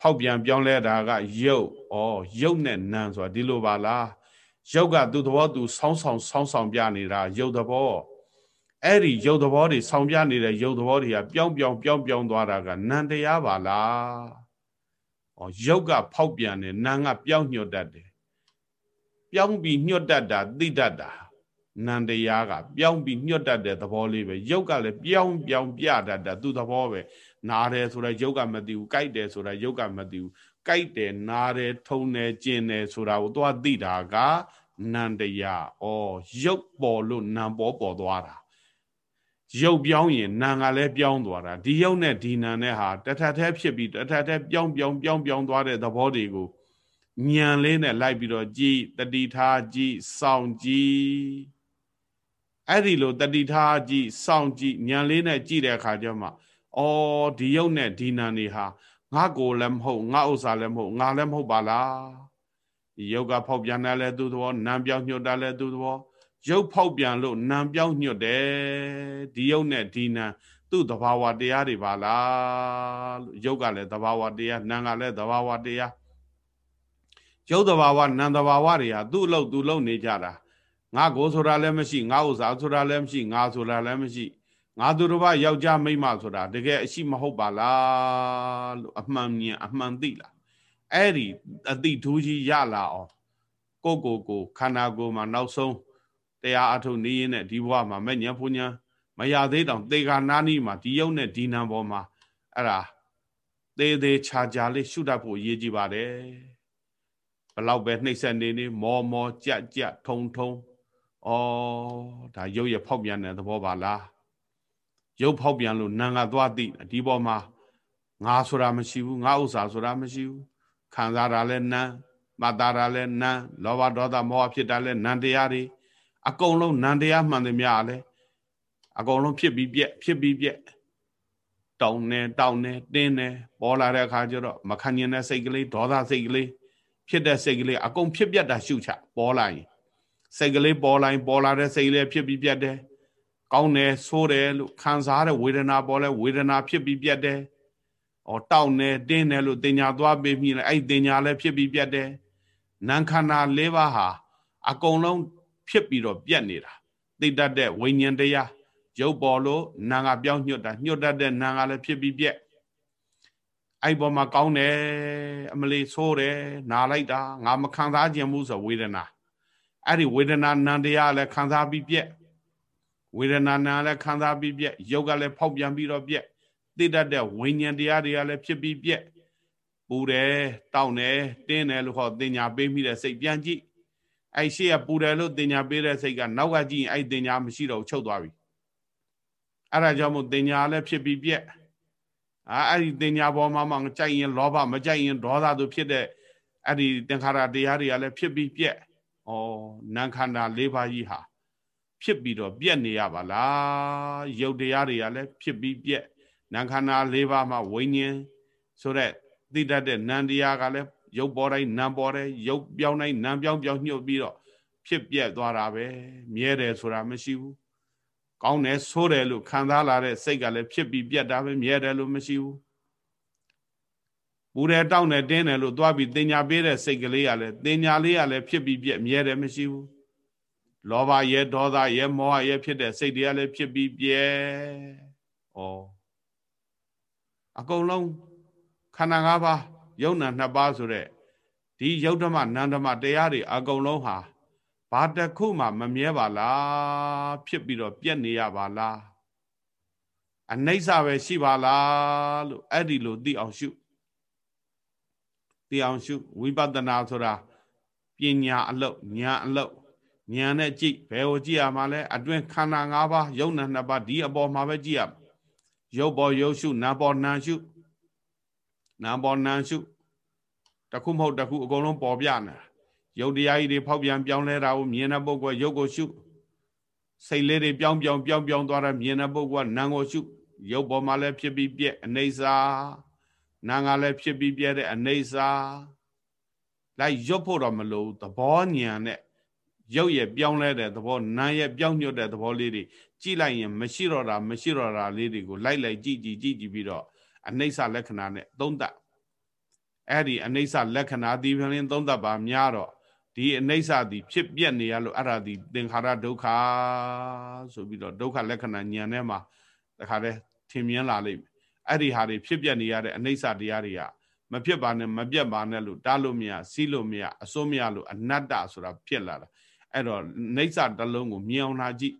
ဖောက်ပြန်ပြောင်းလဲတာကရုပ်ဩရုပ်နဲ့နာဆိုတာဒီလိုပါလားရုပ်ကသူ့သဘောသူဆောင်းဆောင်းဆောင်းဆောင်းပြနေတာရုပ်သဘောအဲ့ဒီရုပ်သဘောတွေဆောင်းပြနေတဲ့ရုပ်သဘောတွေကပြောင်းပြောင်းပြောင်းပြောင်းသွားတာကနံတရားပါလားဩရုပ်ကဖောက်ပြန်တယ်နာကပြောင်းညွတ်တတ်တယ် ပြောင်းပြီးညွတ်တတ်တာသိတတ်တာနန္တရားကပြောင်းပြီးညွတ်တတ်တဲ့သဘောလေးပဲရုပ်ကလည်းပြောင်းပြောင်းပြတတ်တာသူ့သဘောပဲနာတယ်ဆိုတာရုပ်ကမသိဘူးကြိုက်တယ်ဆိုတာရုပ်ကမသိဘူးကြိုက်တယ်နာတယ်ထုံတယ်ကျင်တယ်ဆိုတာကိုသွားသိတာကနန္တရားဩရုပ်ပေါ်လို့နံပေါ်ပေါ်သွားတာရုပ်ပြောင်းရင်နာကလည်းပြောင်းသွားတာဒီရုပ်နဲ့ဒီနာနဲ့ဟာတထထဲဖြစ်ပြီးတထထဲပြောင်းပြောင်းပြောင်းပြောင်းသွားတဲ့သဘောတွေကို ညံလေးနဲ့လိုက်ပြီးတော့ကြည်တတိထားကြည်စောင့်ကြည်အဲ့ဒီလိုတတိထားကြည်စောင့်ကြည်ညံလေးနဲ့ကြည်တဲ့အခါကျမှအော်ဒီယုတ်နဲ့ဒီနံတွေဟာငါကိုလည်းမဟုတ်ငါဥစ္စာလည်းမဟုတ်ငါလည်းမဟုတ်ပါလားဒီယုတ်ကဖောက်ပြန်တယ်လဲသူ့သဘောနံပြောင်းညွတ်တယ်လဲသူ့သဘောရုပ်ဖောက်ပြန်လို့နံပြောင်းညွတ်တယ်ဒီယုတ်နဲ့ဒီနံသူ့သဘာဝတရားတွေပါလားလို့ယုတ်ကလည်းသဘာဝတရားနံကလည်းသဘာဝတရား ရုပ်တဘာဝနံတဘာဝတွေဟာသူ့အလုပ်သူလုပ်နေကြတာငါကိုဆိုတာလည်းမရှိငါဥစ္စာဆိုတာလည်းမရှိငါဆိုတာလည်းမရှိငါသူတစ်ပါးယောက်ျားမိန်းမဆိုတာတကယ်အရှိမဟုတ်ပါလားလို့အမှန်မြင်အမှန်သိလားအဲ့ဒီအတိထူးကြီးရလာအောင်ကိုကိုကိုခန္ဓာကိုယ်မှာနောက်ဆုံးတရားအထုနေရင်နဲ့ဒီဘဝမှာမဲ့ညာဖူညာမရသေးတောင်သေကာနာနီမှာဒီယုံနဲ့ဒီနံပေါ်မှာအဲ့ဒါသေးသေးချာချာလေးရှုတတ်ဖို့ရည်ကြည်ပါတယ် လောက်ပဲနှိမ့်ဆက်နေနေမောမောကြက်ကြက်ထုံထုံဩဒါရုပ်ရဖောက်ပြန်တဲ့သဘောပါလားရုပ်ဖောက်ပြန်လို့နာငါသွားသိဒီပေါ်မှာငါဆိုတာမရှိဘူးငါဥစ္စာဆိုတာမရှိဘူးခံစားတာလဲနာမတာတာလဲနာလောဘဒေါသမောဟဖြစ်တာလဲနံတရားတွေအကုန်လုံးနံတရားမှန်သမျှလဲအကုန်လုံးဖြစ်ပြီးပြက်ဖြစ်ပြီးပြက်တောင်းနေတောင်းနေတင်းနေပေါ်လာတဲ့အခါကျတော့မခံကျင်တဲ့စိတ်ကလေးဒေါသစိတ်ကလေး ဖြစ်တဲ့စိတ်ကလေးအကုန်ဖြစ်ပြတ်တာရှုချပေါ်လာရင်စိတ်ကလေးပေါ်လာရင်ပေါ်လာတဲ့စိတ်လေးဖြစ်ပြီးပြတ်တယ်ကောင်းတယ်ဆိုးတယ်လို့ခံစားတဲ့ဝေဒနာပေါ်လဲဝေဒနာဖြစ်ပြီးပြတ်တယ်ဩတောက်နေတင်းတယ်လို့တင်ညာသွားပေးမိလဲအဲ့တင်ညာလည်းဖြစ်ပြီးပြတ်တယ်နံခန္ဓာ၄ပါးဟာအကုန်လုံးဖြစ်ပြီးတော့ပြတ်နေတာသိတတ်တဲ့ဝိညာဉ်တရားရုပ်ပေါ်လို့နာငါပြောင်းညွတ်တာညွတ်တတ်တဲ့နာငါလည်းဖြစ်ပြီးပြက် အဲ့ပေါ်မှာကောင်းတယ်အမလေးဆိုးတယ်နာလိုက်တာငါမခံစားခြင်းဘူးဆိုဝေဒနာအဲ့ဒီဝေဒနာနံတရားလည်းခံစားပြီးပြက်ဝေဒနာနာလည်းခံစားပြီးပြက်ယုတ်ကလည်းဖောက်ပြန်ပြီးတော့ပြက်သိတတ်တဲ့ဝိညာဉ်တရားတွေကလည်းဖြစ်ပြီးပြက်ပူတယ်တောက်တယ်တင်းတယ်လို့ခေါ်တင်ညာပေးမိတဲ့စိတ်ပြန်ကြည့်အဲ့ရှေ့ကပူတယ်လို့တင်ညာပေးတဲ့စိတ်ကနောက်ကကြည့်ရင်အဲ့တင်ညာမရှိတော့ချုပ်သွားပြီအဲ့ဒါကြောင့်မို့တင်ညာလည်းဖြစ်ပြီးပြက် အာအဲ့ဒီတင်ညာပေါ်မှာမှကြိုက်ရင်လောဘမကြိုက်ရင်ဒေါသတို့ဖြစ်တဲ့အဲ့ဒီသင်္ခါရတရားတွေကလည်းဖြစ်ပြီးပြက်ဩနာခန္ဓာ၄ပါးကြီးဟာဖြစ်ပြီးတော့ပြက်နေရပါလားယုတ်တရားတွေကလည်းဖြစ်ပြီးပြက်နာခန္ဓာ၄ပါးမှာဝိညာဉ်ဆိုတဲ့သိတတ်တဲ့နံတရားကလည်းရုပ်ပေါ်တိုင်းနံပေါ်တယ်ရုပ်ပြောင်းတိုင်းနံပြောင်းပြောင်းညှုပ်ပြီးတော့ဖြစ်ပြက်သွားတာပဲမြဲတယ်ဆိုတာမရှိဘူး ကောင်းတယ်ဆိုးတယ်လို့ခံစားလာတဲ့စိတ်ကလည်းဖြစ်ပြီးပြတ်တာပဲမြဲတယ်လို့မရှိဘူးပူတယ်တောက်တယ်တင်းတယ်လို့သွားပြီးတင်ညာပေးတဲ့စိတ်ကလေးကလည်းတင်ညာလေးကလည်းဖြစ်ပြီးပြက်မြဲတယ်မရှိဘူးလောဘရဲ့ဒေါသရဲ့မောဟရဲ့ဖြစ်တဲ့စိတ်တွေကလည်းဖြစ်ပြီးပြဲဩအကုန်လုံးခန္ဓာ၅ပါးယုံနာနှစ်ပါးဆိုတဲ့ဒီယုတ်ဓမ္မနန္ဓမ္မတရားတွေအကုန်လုံးဟာ ဘာတခုမှမမြဲပါလားဖြစ်ပြီးတော့ပြက်နေရပါလားအနိစ္စပဲရှိပါလားလို့အဲ့ဒီလိုသိအောင်ရှုသိအောင်ရှုဝိပဿနာဆိုတာပညာအလုတ်ဉာဏ်အလုတ်ဉာဏ်နဲ့ကြည့်ဘယ်ကိုကြည့်ရမှာလဲအတွင်းခန္ဓာ၅ပါးယုံနာနှစ်ပါးဒီအပေါ်မှာပဲကြည့်ရရုပ်ပေါ်ရုပ်ရှုနာပေါ်နာရှုနာပေါ်နာရှုတခုမဟုတ်တခုအကုန်လုံးပေါ်ပြနေတာ ရုပ်တရားကြီးတွေဖောက်ပြန်ပြောင်းလဲတာကိုမြင်တဲ့ပုဂ္ဂိုလ်ရုပ်ကိုရှုစိတ်လေးတွေပြောင်းပြောင်းပြောင်းပြောင်းသွားတာမြင်တဲ့ပုဂ္ဂိုလ်ကနာမ်ကိုရှုရုပ်ပေါ်မှာလည်းဖြစ်ပြီးပြက်အနေစာနာမ်ကလည်းဖြစ်ပြီးပြက်တဲ့အနေစာလိုက်ရွတ်ဖို့တော့မလိုသဘောဉာဏ်နဲ့ရုပ်ရဲ့ပြောင်းလဲတဲ့သဘောနာမ်ရဲ့ပြောင်းညွတ်တဲ့သဘောလေးတွေကြည့်လိုက်ရင်မရှိတော့တာမရှိတော့တာလေးတွေကိုလိုက်လိုက်ကြည့်ကြည့်ကြည့်ကြည့်ပြီးတော့အနိစ္စလက္ခဏာနဲ့သုံးသပ်အဲ့ဒီအနိစ္စလက္ခဏာဒီပြင်သုံးသပ်ပါများတော့ ဒီအနိစ္စသည်ဖြစ်ပြက်နေရလို့အဲ့ဒါဒီသင်္ခါရဒုက္ခဆိုပြီးတော့ဒုက္ခလက္ခဏာဉာဏ်ထဲမှာတခါတည်းထင်မြင်လာလိမ့်မယ်အဲ့ဒီဟာတွေဖြစ်ပြက်နေရတဲ့အနိစ္စတရားတွေကမဖြစ်ပါနဲ့မပြက်ပါနဲ့လို့တားလို့မရစီးလို့မရအစိုးမရလို့အနတ္တဆိုတာဖြစ်လာတာအဲ့တော့အိဋ္ဌတလုံးကိုမြင်အောင်လာကြည့်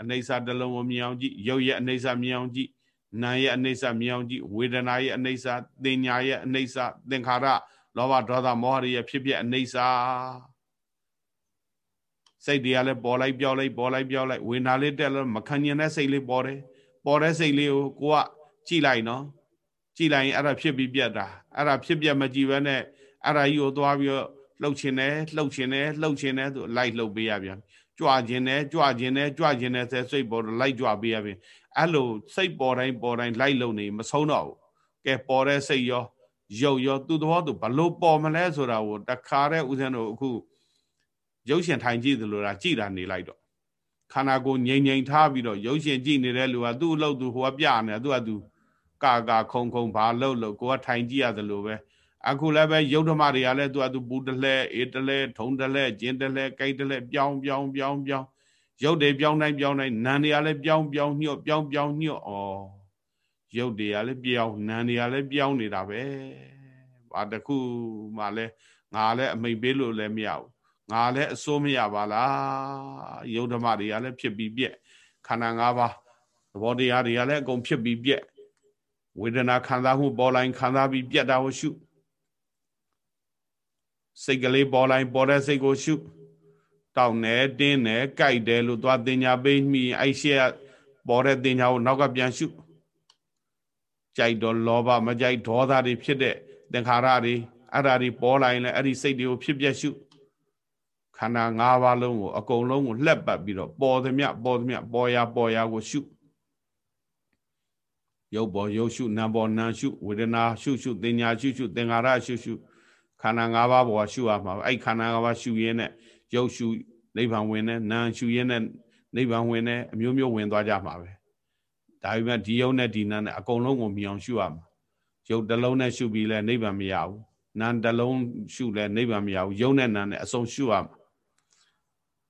အနိစ္စတလုံးကိုမြင်အောင်ကြည့်ရုပ်ရဲ့အနိစ္စမြင်အောင်ကြည့်နာရဲ့အနိစ္စမြင်အောင်ကြည့်ဝေဒနာရဲ့အနိစ္စသင်ညာရဲ့အနိစ္စသင်္ခါရ လောဘဒေါသမောဟတွေရဲ့ဖြစ်ဖြစ်အနိစ္စစိတ်တွေကလည်းပေါ်လိုက်ပြောင်းလိုက်ပေါ်လိုက်ပြောင်းလိုက်ဝေနာလေးတက်လို့မခံညင်တဲ့စိတ်လေးပေါ်တယ်ပေါ်တဲ့စိတ်လေးကိုကိုကကြည့်လိုက်နော်ကြည့်လိုက်ရင်အဲ့ဒါဖြစ်ပြီးပြတ်တာအဲ့ဒါဖြစ်ပြတ်မကြည့်ဘဲနဲ့အဲ့ဒါကြီးကိုသွားပြီးတော့လှုပ်ခြင်းနဲ့လှုပ်ခြင်းနဲ့လှုပ်ခြင်းနဲ့သူလိုက်လှုပ်ပေးရပြန်ကြွခြင်းနဲ့ကြွခြင်းနဲ့ကြွခြင်းနဲ့စိတ်ပေါ်တော့လိုက်ကြွပေးရပြန်အဲ့လိုစိတ်ပေါ်တိုင်းပေါ်တိုင်းလိုက်လုံနေမဆုံးတော့ဘူးကဲပေါ်တဲ့စိတ်ရော ရုပ်ရောသူ့သဘောသူဘလို့ပေါ်မလဲဆိုတာကိုတခါတဲ့ဦးဇင်းတို့အခုရုပ်ရှင်ထိုင်ကြည့်သလိုလားကြည်တာနေလိုက်တော့ခန္ဓာကိုယ်ငြိမ်ငြိမ်ထားပြီးတော့ရုပ်ရှင်ကြည့်နေတဲ့လူကသူ့အလုပ်သူဟိုကပြနေသူကသူကာကာခုံခုံဘာလုပ်လို့ကိုကထိုင်ကြည့်ရသလိုပဲအခုလည်းပဲယုတ်ဓမ္မတွေကလည်းသူကသူပူတလဲအေးတလဲထုံတလဲကျင်းတလဲကြိုက်တလဲပြောင်းပြောင်းပြောင်းပြောင်းရုပ်တွေပြောင်းတိုင်းပြောင်းတိုင်းနာမ်တွေကလည်းပြောင်းပြောင်းညှော့ပြောင်းပြောင်းညှော့ဩ ရုပ်တွေကလည်းပြောင်းနာမ်တွေကလည်းပြောင်းနေတာပဲဘာတခုမှလည်းငါလည်းအမိတ်ပေးလို့လည်းမရဘူးငါလည်းအစိုးမရပါလားယုတ်ဓမ္မတွေကလည်းဖြစ်ပြီးပြက်ခန္ဓာ၅ပါးသဘောတရားတွေကလည်းအကုန်ဖြစ်ပြီးပြက်ဝေဒနာခံစားမှုပေါ်လိုက်ခံစားပြီးပြက်တာကိုရှုစိတ်ကလေးပေါ်လိုက်ပေါ်တဲ့စိတ်ကိုရှုတောက်နေတင်းနေကြိုက်တယ်လို့သွားတင်ညာပေးမိအဲ့ရှေ့ပေါ်တဲ့တင်ညာကိုနောက်ကပြန်ရှု ကြိုက်တော့လောဘမကြိုက်ဒေါသတွေဖြစ်တဲ့သင်္ခါရတွေအဲ့ဓာတွေပေါ်လာရင်လည်းအဲ့ဒီစိတ်တွေကိုဖြစ်ပြရှုခန္ဓာ၅ပါးလုံးကိုအကုန်လုံးကိုလှက်ပတ်ပြီးတော့ပေါ်သမျှပေါ်သမျှပေါ်ရာပေါ်ရာကိုရှုရုပ်ပေါ်ရုပ်ရှုနာပေါ်နာရှုဝေဒနာရှုရှုသင်ညာရှုရှုသင်္ခါရရှုရှုခန္ဓာ၅ပါးပေါ်ရှုရမှာအဲ့ခန္ဓာ၅ပါးရှုရင်းနဲ့ရုပ်ရှုနိဗ္ဗာန်ဝင်တယ်နာရှုရင်းနဲ့နိဗ္ဗာန်ဝင်တယ်အမျိုးမျိုးဝင်သွားကြမှာပဲ ဒါပေမဲ့ဒီယုံနဲ့ဒီနာနဲ့အကုန်လုံးကိုမြင်အောင်ရှုရမှာရုပ်တစ်လုံးနဲ့ရှုပြီးလဲနိဗ္ဗာန်မရဘူးနာမ်တစ်လုံးရှုလဲနိဗ္ဗာန်မရဘူးယုံနဲ့နာနဲ့အစုံရှုရမှာ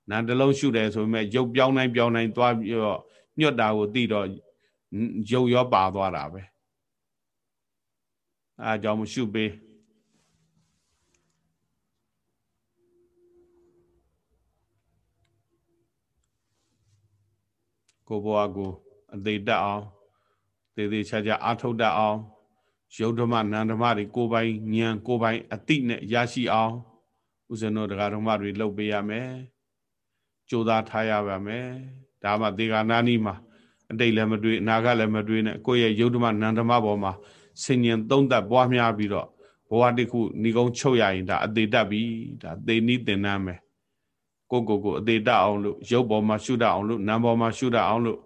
နာမ်တစ်လုံးရှုတယ်ဆိုပေမဲ့ရုပ်ပြောင်းတိုင်းပြောင်းတိုင်းသွားပြီးတော့ညွတ်တာကိုသိတော့ရုပ်ရောပါသွားတာပဲအဲအကြောင်းမရှုပေးကိုဘွားကို အသေးတက်အောင်သေးသေးချာချာအာထုတ်တတ်အောင်ယုတ်ဓမ္မနန္ဓမ္မတွေကိုပိုင်ဉာဏ်ကိုပိုင်အတိနဲ့ရရှိအောင်ဥစဉ်တို့တရားဓမ္မတွေလုပ်ပေးရမယ်ကြိုးစားထားရပါမယ်ဒါမှသေဂာနာနီမှာအတိတ်လည်းမတွေ့အနာဂတ်လည်းမတွေ့နဲ့ကိုယ့်ရဲ့ယုတ်ဓမ္မနန္ဓမ္မပေါ်မှာဆင်ញင်သုံးသပ်ပွားများပြီးတော့ဘဝတစ်ခုဏီကုံချုပ်ရရင်ဒါအသေးတတ်ပြီဒါသေနီးတင်နှမ်းမယ်ကိုကိုကိုအသေးတတ်အောင်လို့ရုပ်ပေါ်မှာရှုတတ်အောင်လို့နာမ်ပေါ်မှာရှုတတ်အောင်လို့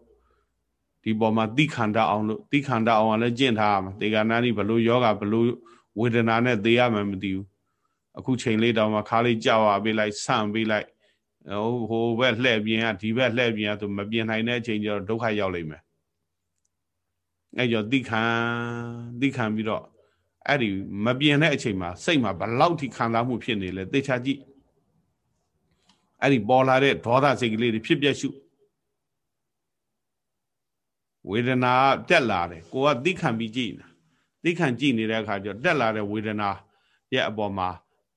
ဒီပေါ်မှာတိခန္ဓာအောင်လို့တိခန္ဓာအောင်လည်းကျင့်ထားရမှာတေဂာနာနိဘလို့ယောဂဘလို့ဝေဒနာနဲ့သေရမှမသိဘူးအခုချိန်လေးတောင်မှခါလေးကြောက်ရပေးလိုက်ဆန့်ပေးလိုက်ဟိုဘက်လှည့်ပြင်းကဒီဘက်လှည့်ပြင်းကဆိုမပြင်နိုင်တဲ့အချိန်ကျတော့ဒုက္ခရောက်လိမ့်မယ်အဲ့ကြောင့်သိခံသိခံပြီးတော့အဲ့ဒီမပြင်တဲ့အချိန်မှာစိတ်မှာဘလောက်ထိခံစားမှုဖြစ်နေလဲသေချာကြည့်အဲ့ဒီပေါ်လာတဲ့ဒေါသစိတ်ကလေးတွေဖြစ်ပြရှု ဝေဒနာတက်လာတယ်ကိုကသိခံပြီးကြည့်နေတာသိခံကြည့်နေတဲ့အခါကျတော့တက်လာတဲ့ဝေဒနာရဲ့အပေါ်မှာ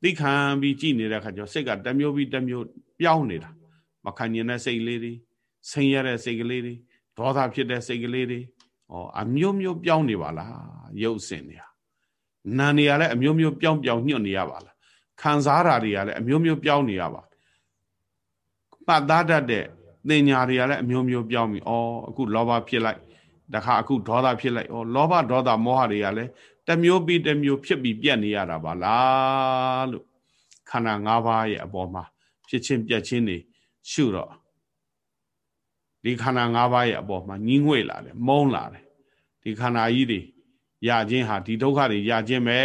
သိခံပြီးကြည့်နေတဲ့အခါကျတော့စိတ်ကတမျိုးပြီးတမျိုးပြောင်းနေတာမခံကျင်တဲ့စိတ်လေးတွေဆင်းရဲတဲ့စိတ်ကလေးတွေဒေါသဖြစ်တဲ့စိတ်ကလေးတွေဩအမျိုးမျိုးပြောင်းနေပါလားရုပ်စင်နေဟာနာနေရလဲအမျိုးမျိုးပြောင်းပြောင်းညွတ်နေရပါလားခံစားတာတွေကလည်းအမျိုးမျိုးပြောင်းနေရပါပတ်သားတတ်တဲ့ တင်ညာတွေကလည်းအမျိုးမျိုးပြောင်းပြီဩအခုလောဘဖြစ်လိုက်တခါအခုဒေါသဖြစ်လိုက်ဩလောဘဒေါသမောဟတွေကလည်းတမျိုးပြီးတမျိုးဖြစ်ပြီးပြက်နေရတာပါလားလို့ခန္ဓာ၅ပါးရဲ့အပေါ်မှာဖြစ်ချင်းပြက်ချင်းနေရှုတော့ဒီခန္ဓာ၅ပါးရဲ့အပေါ်မှာညှင်းငွေ့လာတယ်မုန်းလာတယ်ဒီခန္ဓာကြီးတွေရခြင်းဟာဒီဒုက္ခတွေရခြင်းပဲ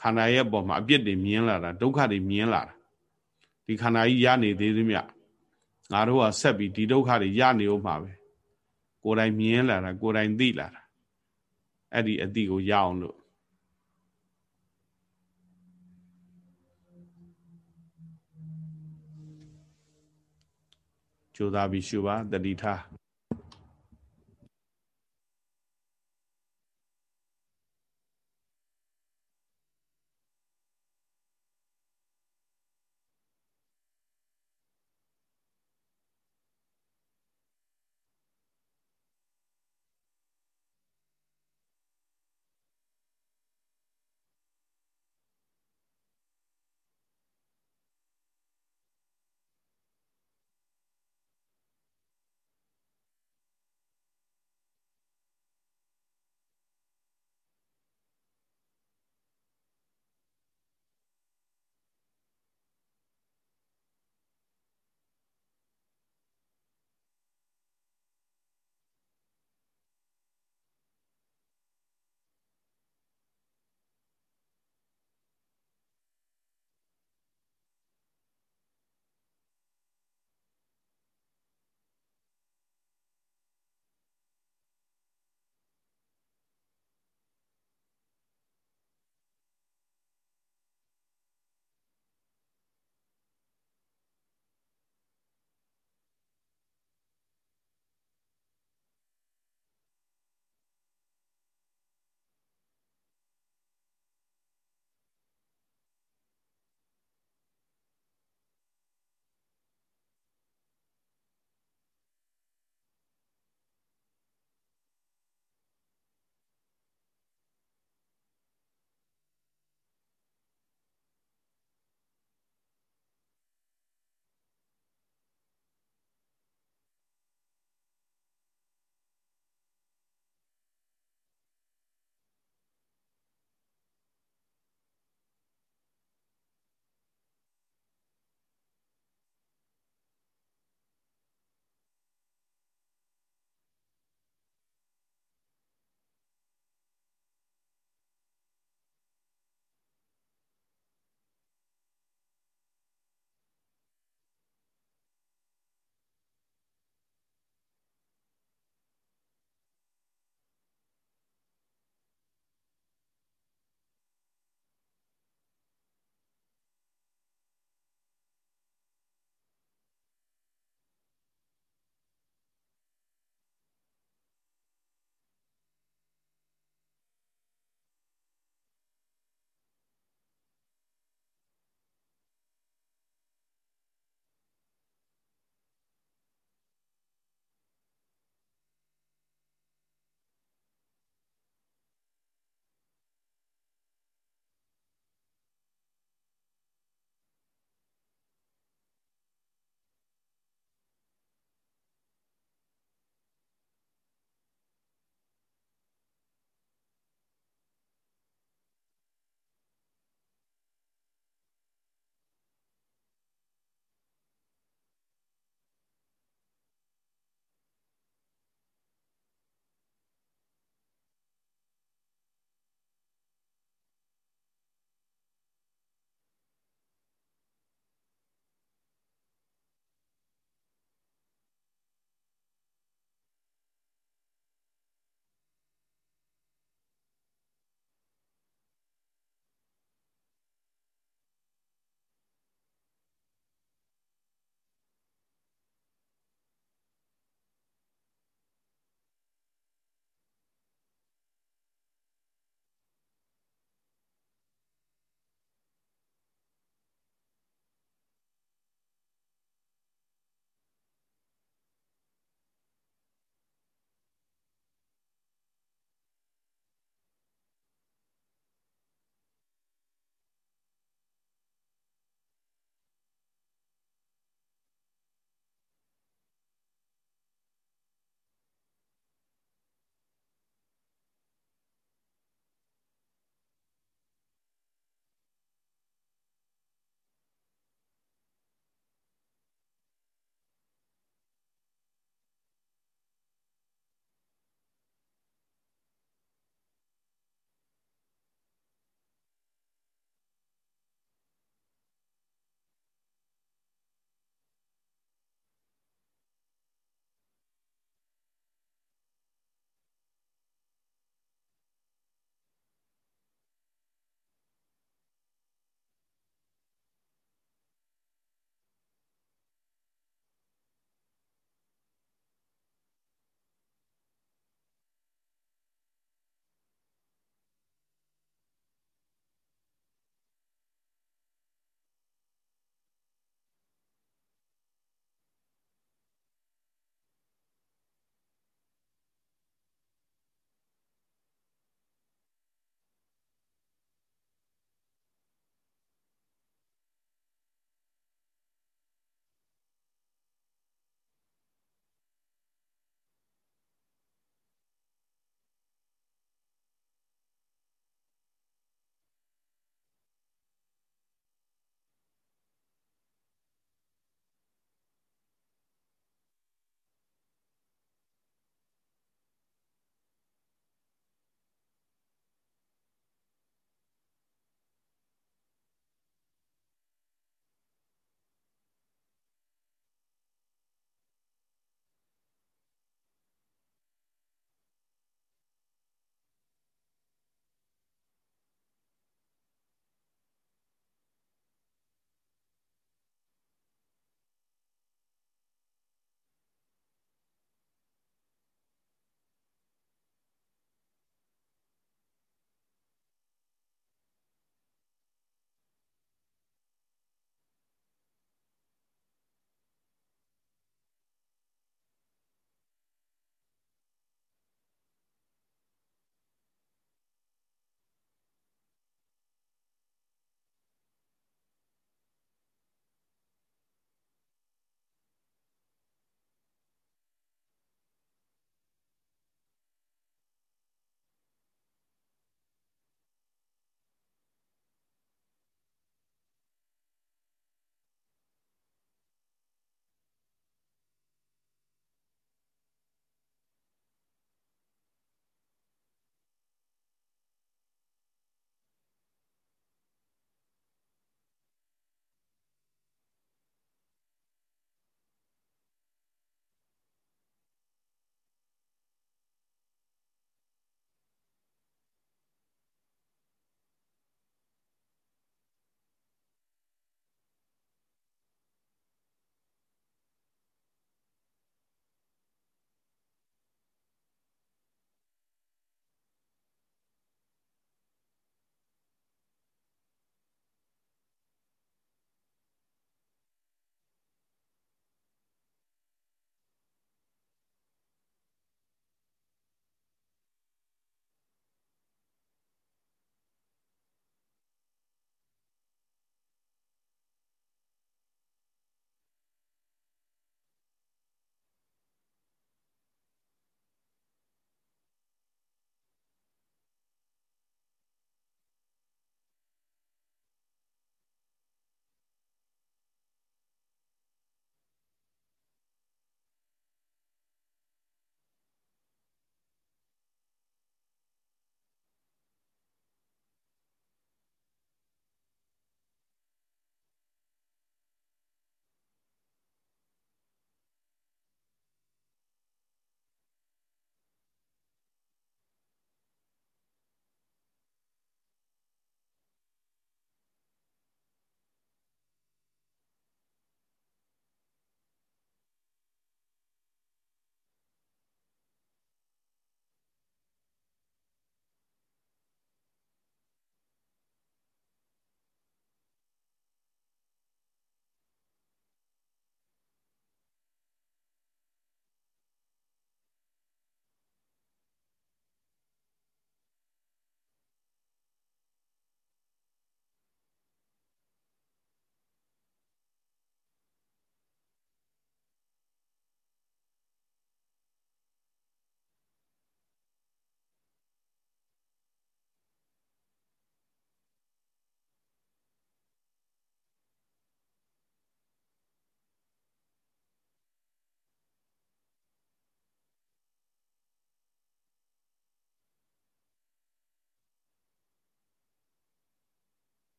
ခန္ဓာရဲ့အပေါ်မှာအပြစ်တွေမြင်လာတာဒုက္ခတွေမြင်လာတာ ဒီခန္ဓာကြီးရနေသေးသမျှငါတို့ကဆက်ပြီးဒီဒုက္ခတွေရနေဦးမှာပဲကိုယ်တိုင်မြင်လာတာကိုယ်တိုင်သိလာတာအဲ့ဒီအတိကိုရအောင်လို့ကြိုးစားပြီးရှုပါတတိထား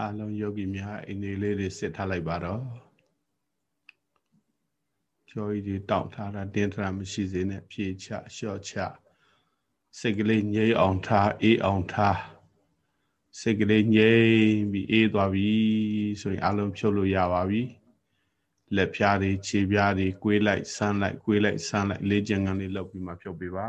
အားလုံးယောဂီများအိန္ဒိလေးတွေစစ်ထားလိုက်ပါတော့ကြောကြီးတွေတောင့်ထားတာတင်းထတာမရှိစေနဲ့ဖြေချလျှော့ချစိတ်ကလေးငြိမ်အောင်ထားအေးအောင်ထားစိတ်ကလေးငြိမ်ပြီးအေးသွားပြီဆိုရင်အလုံးဖြုတ်လို့ရပါပြီလက်ဖြားတွေခြေဖြားတွေ꿰လိုက်ဆန်းလိုက်꿰လိုက်ဆန်းလိုက်လေးကျင်ကန်လေးလောက်ပြီးမှဖြုတ်ပေးပါ